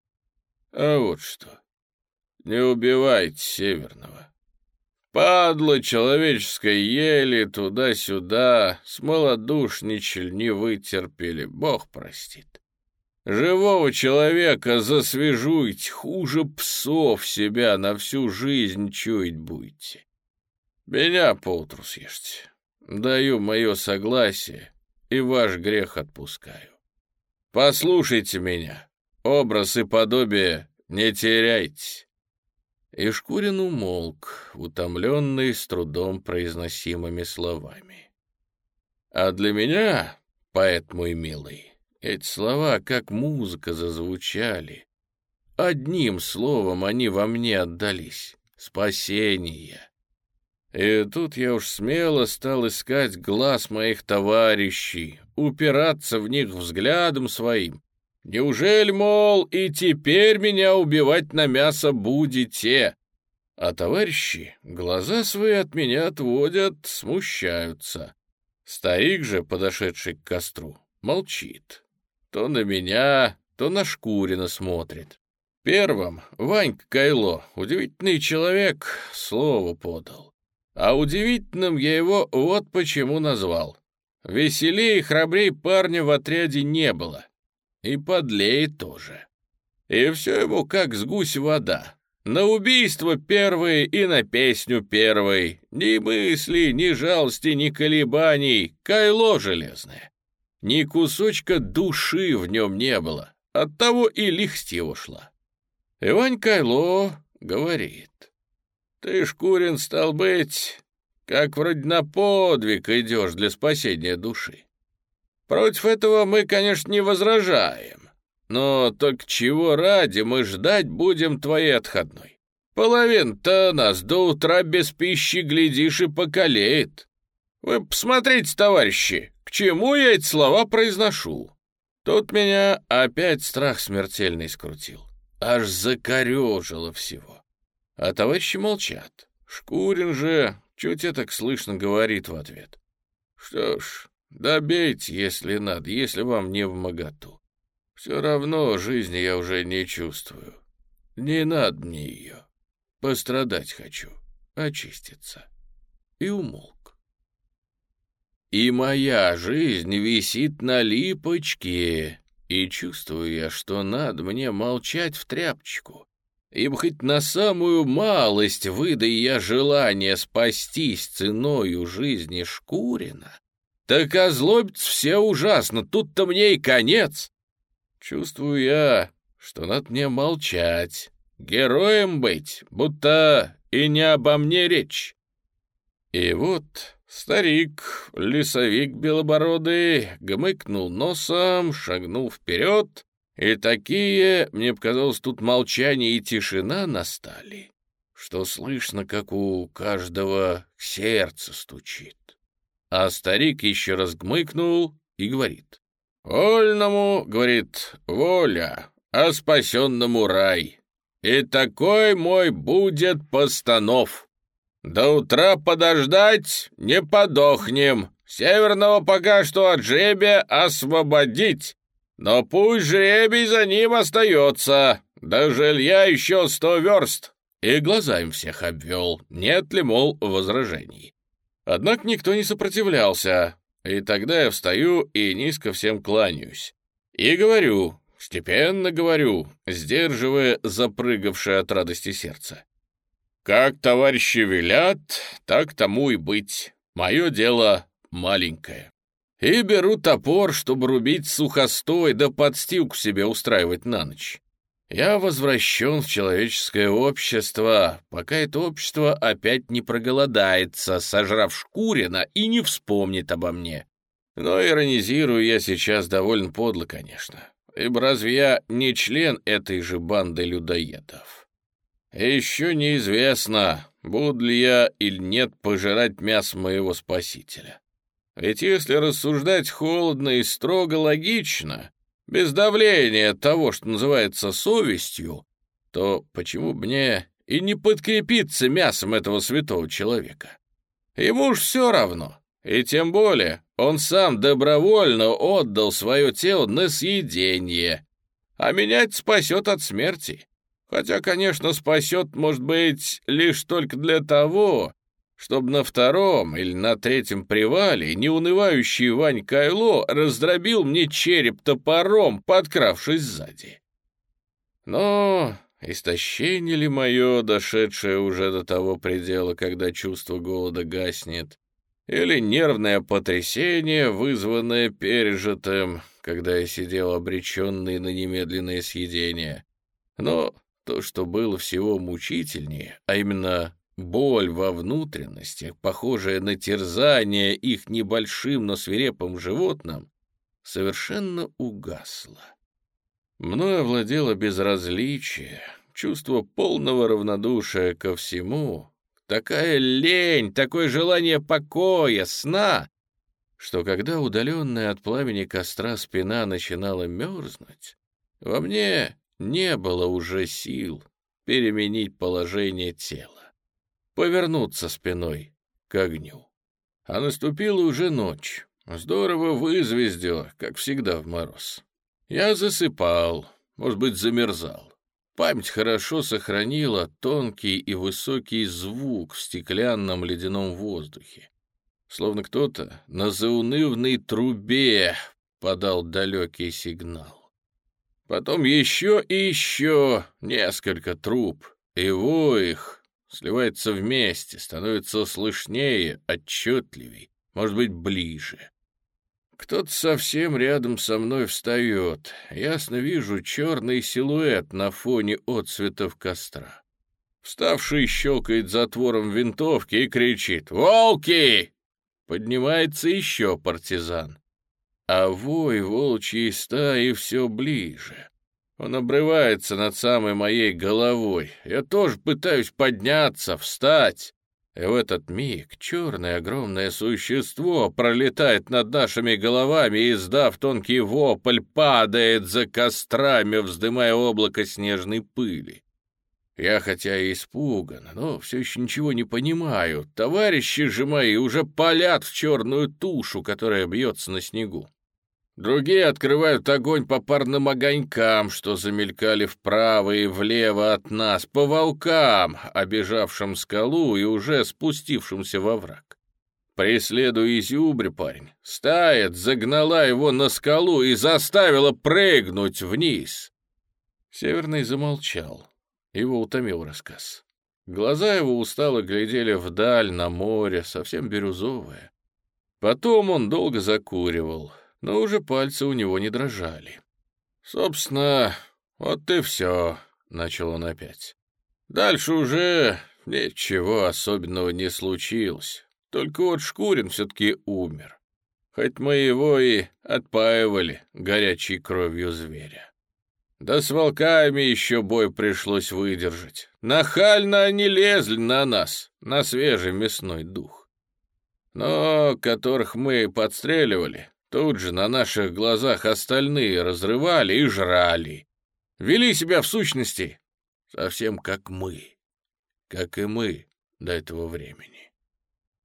A: «А вот что. Не убивайте Северного. Падла человеческой ели туда-сюда, смолодушничали, не вытерпели, бог простит. Живого человека засвежуйте, хуже псов себя на всю жизнь чуять будете. Меня поутру съешьте. Даю мое согласие и ваш грех отпускаю. Послушайте меня, образ и подобие не теряйте. И Шкурин умолк, утомленный с трудом произносимыми словами. «А для меня, поэт мой милый, эти слова как музыка зазвучали. Одним словом они во мне отдались — спасение. И тут я уж смело стал искать глаз моих товарищей, упираться в них взглядом своим. Неужели, мол, и теперь меня убивать на мясо будете? А товарищи глаза свои от меня отводят, смущаются. Старик же, подошедший к костру, молчит. То на меня, то на Шкурина смотрит. Первым Ванька Кайло, удивительный человек, слово подал. А удивительным я его вот почему назвал. Веселее и храбрей парня в отряде не было. И подлее тоже. И все ему как с гусь вода. На убийство первое и на песню первой. Ни мысли, ни жалости, ни колебаний. Кайло железное. Ни кусочка души в нем не было. Оттого и лихсть его шла. Ивань Кайло говорит. Ты, Шкурин, стал быть, как вроде на подвиг идешь для спасения души. Против этого мы, конечно, не возражаем. Но только чего ради мы ждать будем твоей отходной? Половин-то нас до утра без пищи, глядишь, и покалеет. Вы посмотрите, товарищи, к чему я эти слова произношу. Тут меня опять страх смертельный скрутил. Аж закорежило всего. А товарищи молчат. Шкурин же чуть это слышно говорит в ответ. Что ж, Добейте, если надо, если вам не в моготу. Все равно жизни я уже не чувствую. Не надо мне ее. Пострадать хочу, очиститься. И умолк. И моя жизнь висит на липочке, и чувствую я, что надо мне молчать в тряпочку. Ибо хоть на самую малость выдай я желание спастись ценою жизни Шкурина, так озлобятся все ужасно, тут-то мне и конец. Чувствую я, что надо мне молчать, героем быть, будто и не обо мне речь. И вот старик, лесовик белобородый, гмыкнул носом, шагнул вперед, и такие, мне показалось, тут молчание и тишина настали, что слышно, как у каждого сердце стучит. А старик еще раз гмыкнул и говорит. «Вольному, — говорит, — воля, а спасенному рай. И такой мой будет постанов. До утра подождать не подохнем. Северного пока что от жребия освободить. Но пусть жребий за ним остается. До жилья еще сто верст. И глаза им всех обвел, нет ли, мол, возражений. Однако никто не сопротивлялся, и тогда я встаю и низко всем кланяюсь. И говорю, степенно говорю, сдерживая запрыгавшее от радости сердце. Как товарищи велят, так тому и быть. Мое дело маленькое. И беру топор, чтобы рубить сухостой да подстилку себе устраивать на ночь. Я возвращен в человеческое общество, пока это общество опять не проголодается, сожрав Шкурина и не вспомнит обо мне. Но иронизирую я сейчас довольно подло, конечно, ибо разве я не член этой же банды людоедов? еще неизвестно, буду ли я или нет пожирать мясо моего спасителя. Ведь если рассуждать холодно и строго логично, без давления того, что называется совестью, то почему мне и не подкрепиться мясом этого святого человека? Ему уж все равно, и тем более он сам добровольно отдал свое тело на съедение, а меня это спасет от смерти. Хотя, конечно, спасет, может быть, лишь только для того, чтобы на втором или на третьем привале неунывающий Вань Кайло раздробил мне череп топором, подкравшись сзади. Но истощение ли мое, дошедшее уже до того предела, когда чувство голода гаснет, или нервное потрясение, вызванное пережитым, когда я сидел обреченный на немедленное съедение. Но то, что было всего мучительнее, а именно Боль во внутренностях, похожая на терзание их небольшим, но свирепым животным, совершенно угасла. Мною овладело безразличие, чувство полного равнодушия ко всему, такая лень, такое желание покоя, сна, что когда удаленная от пламени костра спина начинала мерзнуть, во мне не было уже сил переменить положение тела, повернуться спиной к огню. А наступила уже ночь. Здорово вызвездило, как всегда в мороз. Я засыпал, может быть, замерзал. Память хорошо сохранила тонкий и высокий звук в стеклянном ледяном воздухе. Словно кто-то на заунывной трубе подал далекий сигнал. Потом еще и еще несколько труб, и вой их сливается вместе, становится слышнее, отчетливей, может быть, ближе. Кто-то совсем рядом со мной встает. Ясно вижу черный силуэт на фоне отцветов костра. Вставший щелкает затвором винтовки и кричит «Волки!» Поднимается еще партизан. А вой волчьей стаи все ближе. Он обрывается над самой моей головой. Я тоже пытаюсь подняться, встать. И в этот миг черное огромное существо пролетает над нашими головами и, издав тонкий вопль, падает за кострами, вздымая облако снежной пыли. Я хотя и испуган, но все еще ничего не понимаю. Товарищи же мои уже палят в черную тушу, которая бьется на снегу. Другие открывают огонь по парным огонькам, что замелькали вправо и влево от нас, по волкам, обежавшим скалу и уже спустившимся во враг. Преследуя изюбрь, парень, стая загнала его на скалу и заставила прыгнуть вниз. Северный замолчал. Его утомил рассказ. Глаза его устало глядели вдаль, на море, совсем бирюзовое. Потом он долго закуривал — но уже пальцы у него не дрожали. «Собственно, вот и все», — начал он опять. «Дальше уже ничего особенного не случилось. Только вот Шкурин все-таки умер. Хоть мы его и отпаивали горячей кровью зверя. Да с волками еще бой пришлось выдержать. Нахально они лезли на нас, на свежий мясной дух. Но которых мы подстреливали, Тут же на наших глазах остальные разрывали и жрали. Вели себя в сущности совсем как мы, как и мы до этого времени.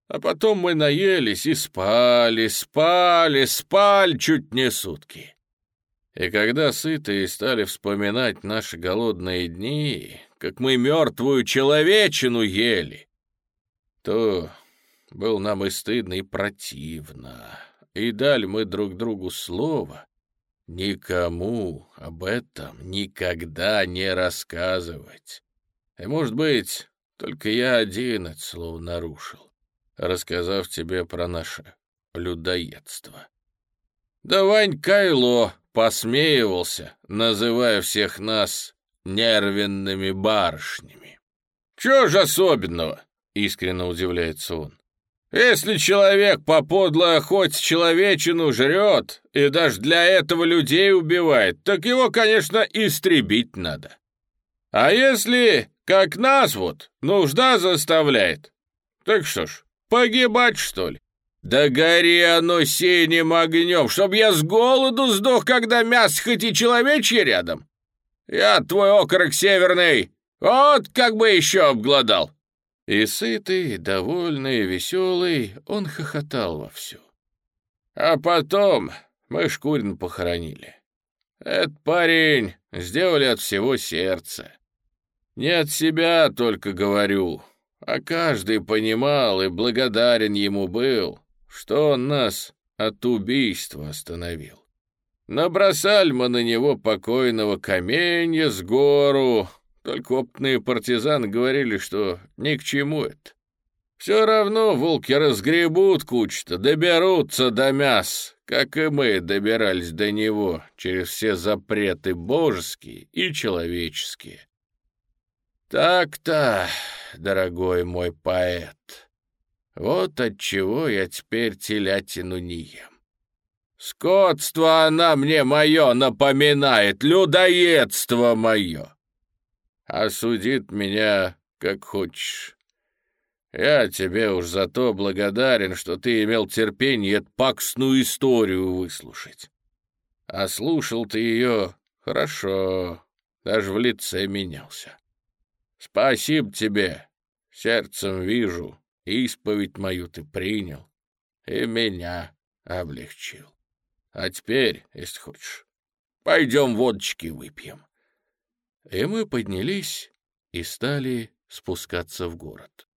A: А потом мы наелись и спали, спали, спали чуть не сутки. И когда сытые стали вспоминать наши голодные дни, как мы мертвую человечину ели, то был нам и стыдно, и противно и дали мы друг другу слово никому об этом никогда не рассказывать. И, может быть, только я один это слово нарушил, рассказав тебе про наше людоедство. Да Вань Кайло посмеивался, называя всех нас нервенными барышнями. «Чего же особенного?» — искренне удивляется он. Если человек по подлой охоте человечину жрет и даже для этого людей убивает, так его, конечно, истребить надо. А если, как нас вот, нужда заставляет, так что ж, погибать, что ли? Да гори оно синим огнем, чтоб я с голоду сдох, когда мясо хоть и человечье рядом. Я твой окорок северный, вот как бы еще обглодал. И сытый, довольный, веселый, он хохотал вовсю. А потом мы Шкурин похоронили. Этот парень сделали от всего сердца. Не от себя только говорю, а каждый понимал и благодарен ему был, что он нас от убийства остановил. Набросали мы на него покойного каменья с гору, только опытные партизаны говорили, что ни к чему это. Все равно волки разгребут кучу-то, доберутся до мяс, как и мы добирались до него через все запреты божеские и человеческие. Так-то, дорогой мой поэт, вот отчего я теперь телятину не ем. Скотство она мне мое напоминает, людоедство мое осудит меня как хочешь. Я тебе уж за то благодарен, что ты имел терпение эту паксную историю выслушать. А слушал ты ее хорошо, даже в лице менялся. Спасибо тебе, сердцем вижу, исповедь мою ты принял и меня облегчил. А теперь, если хочешь, пойдем водочки выпьем. И мы поднялись и стали спускаться в город.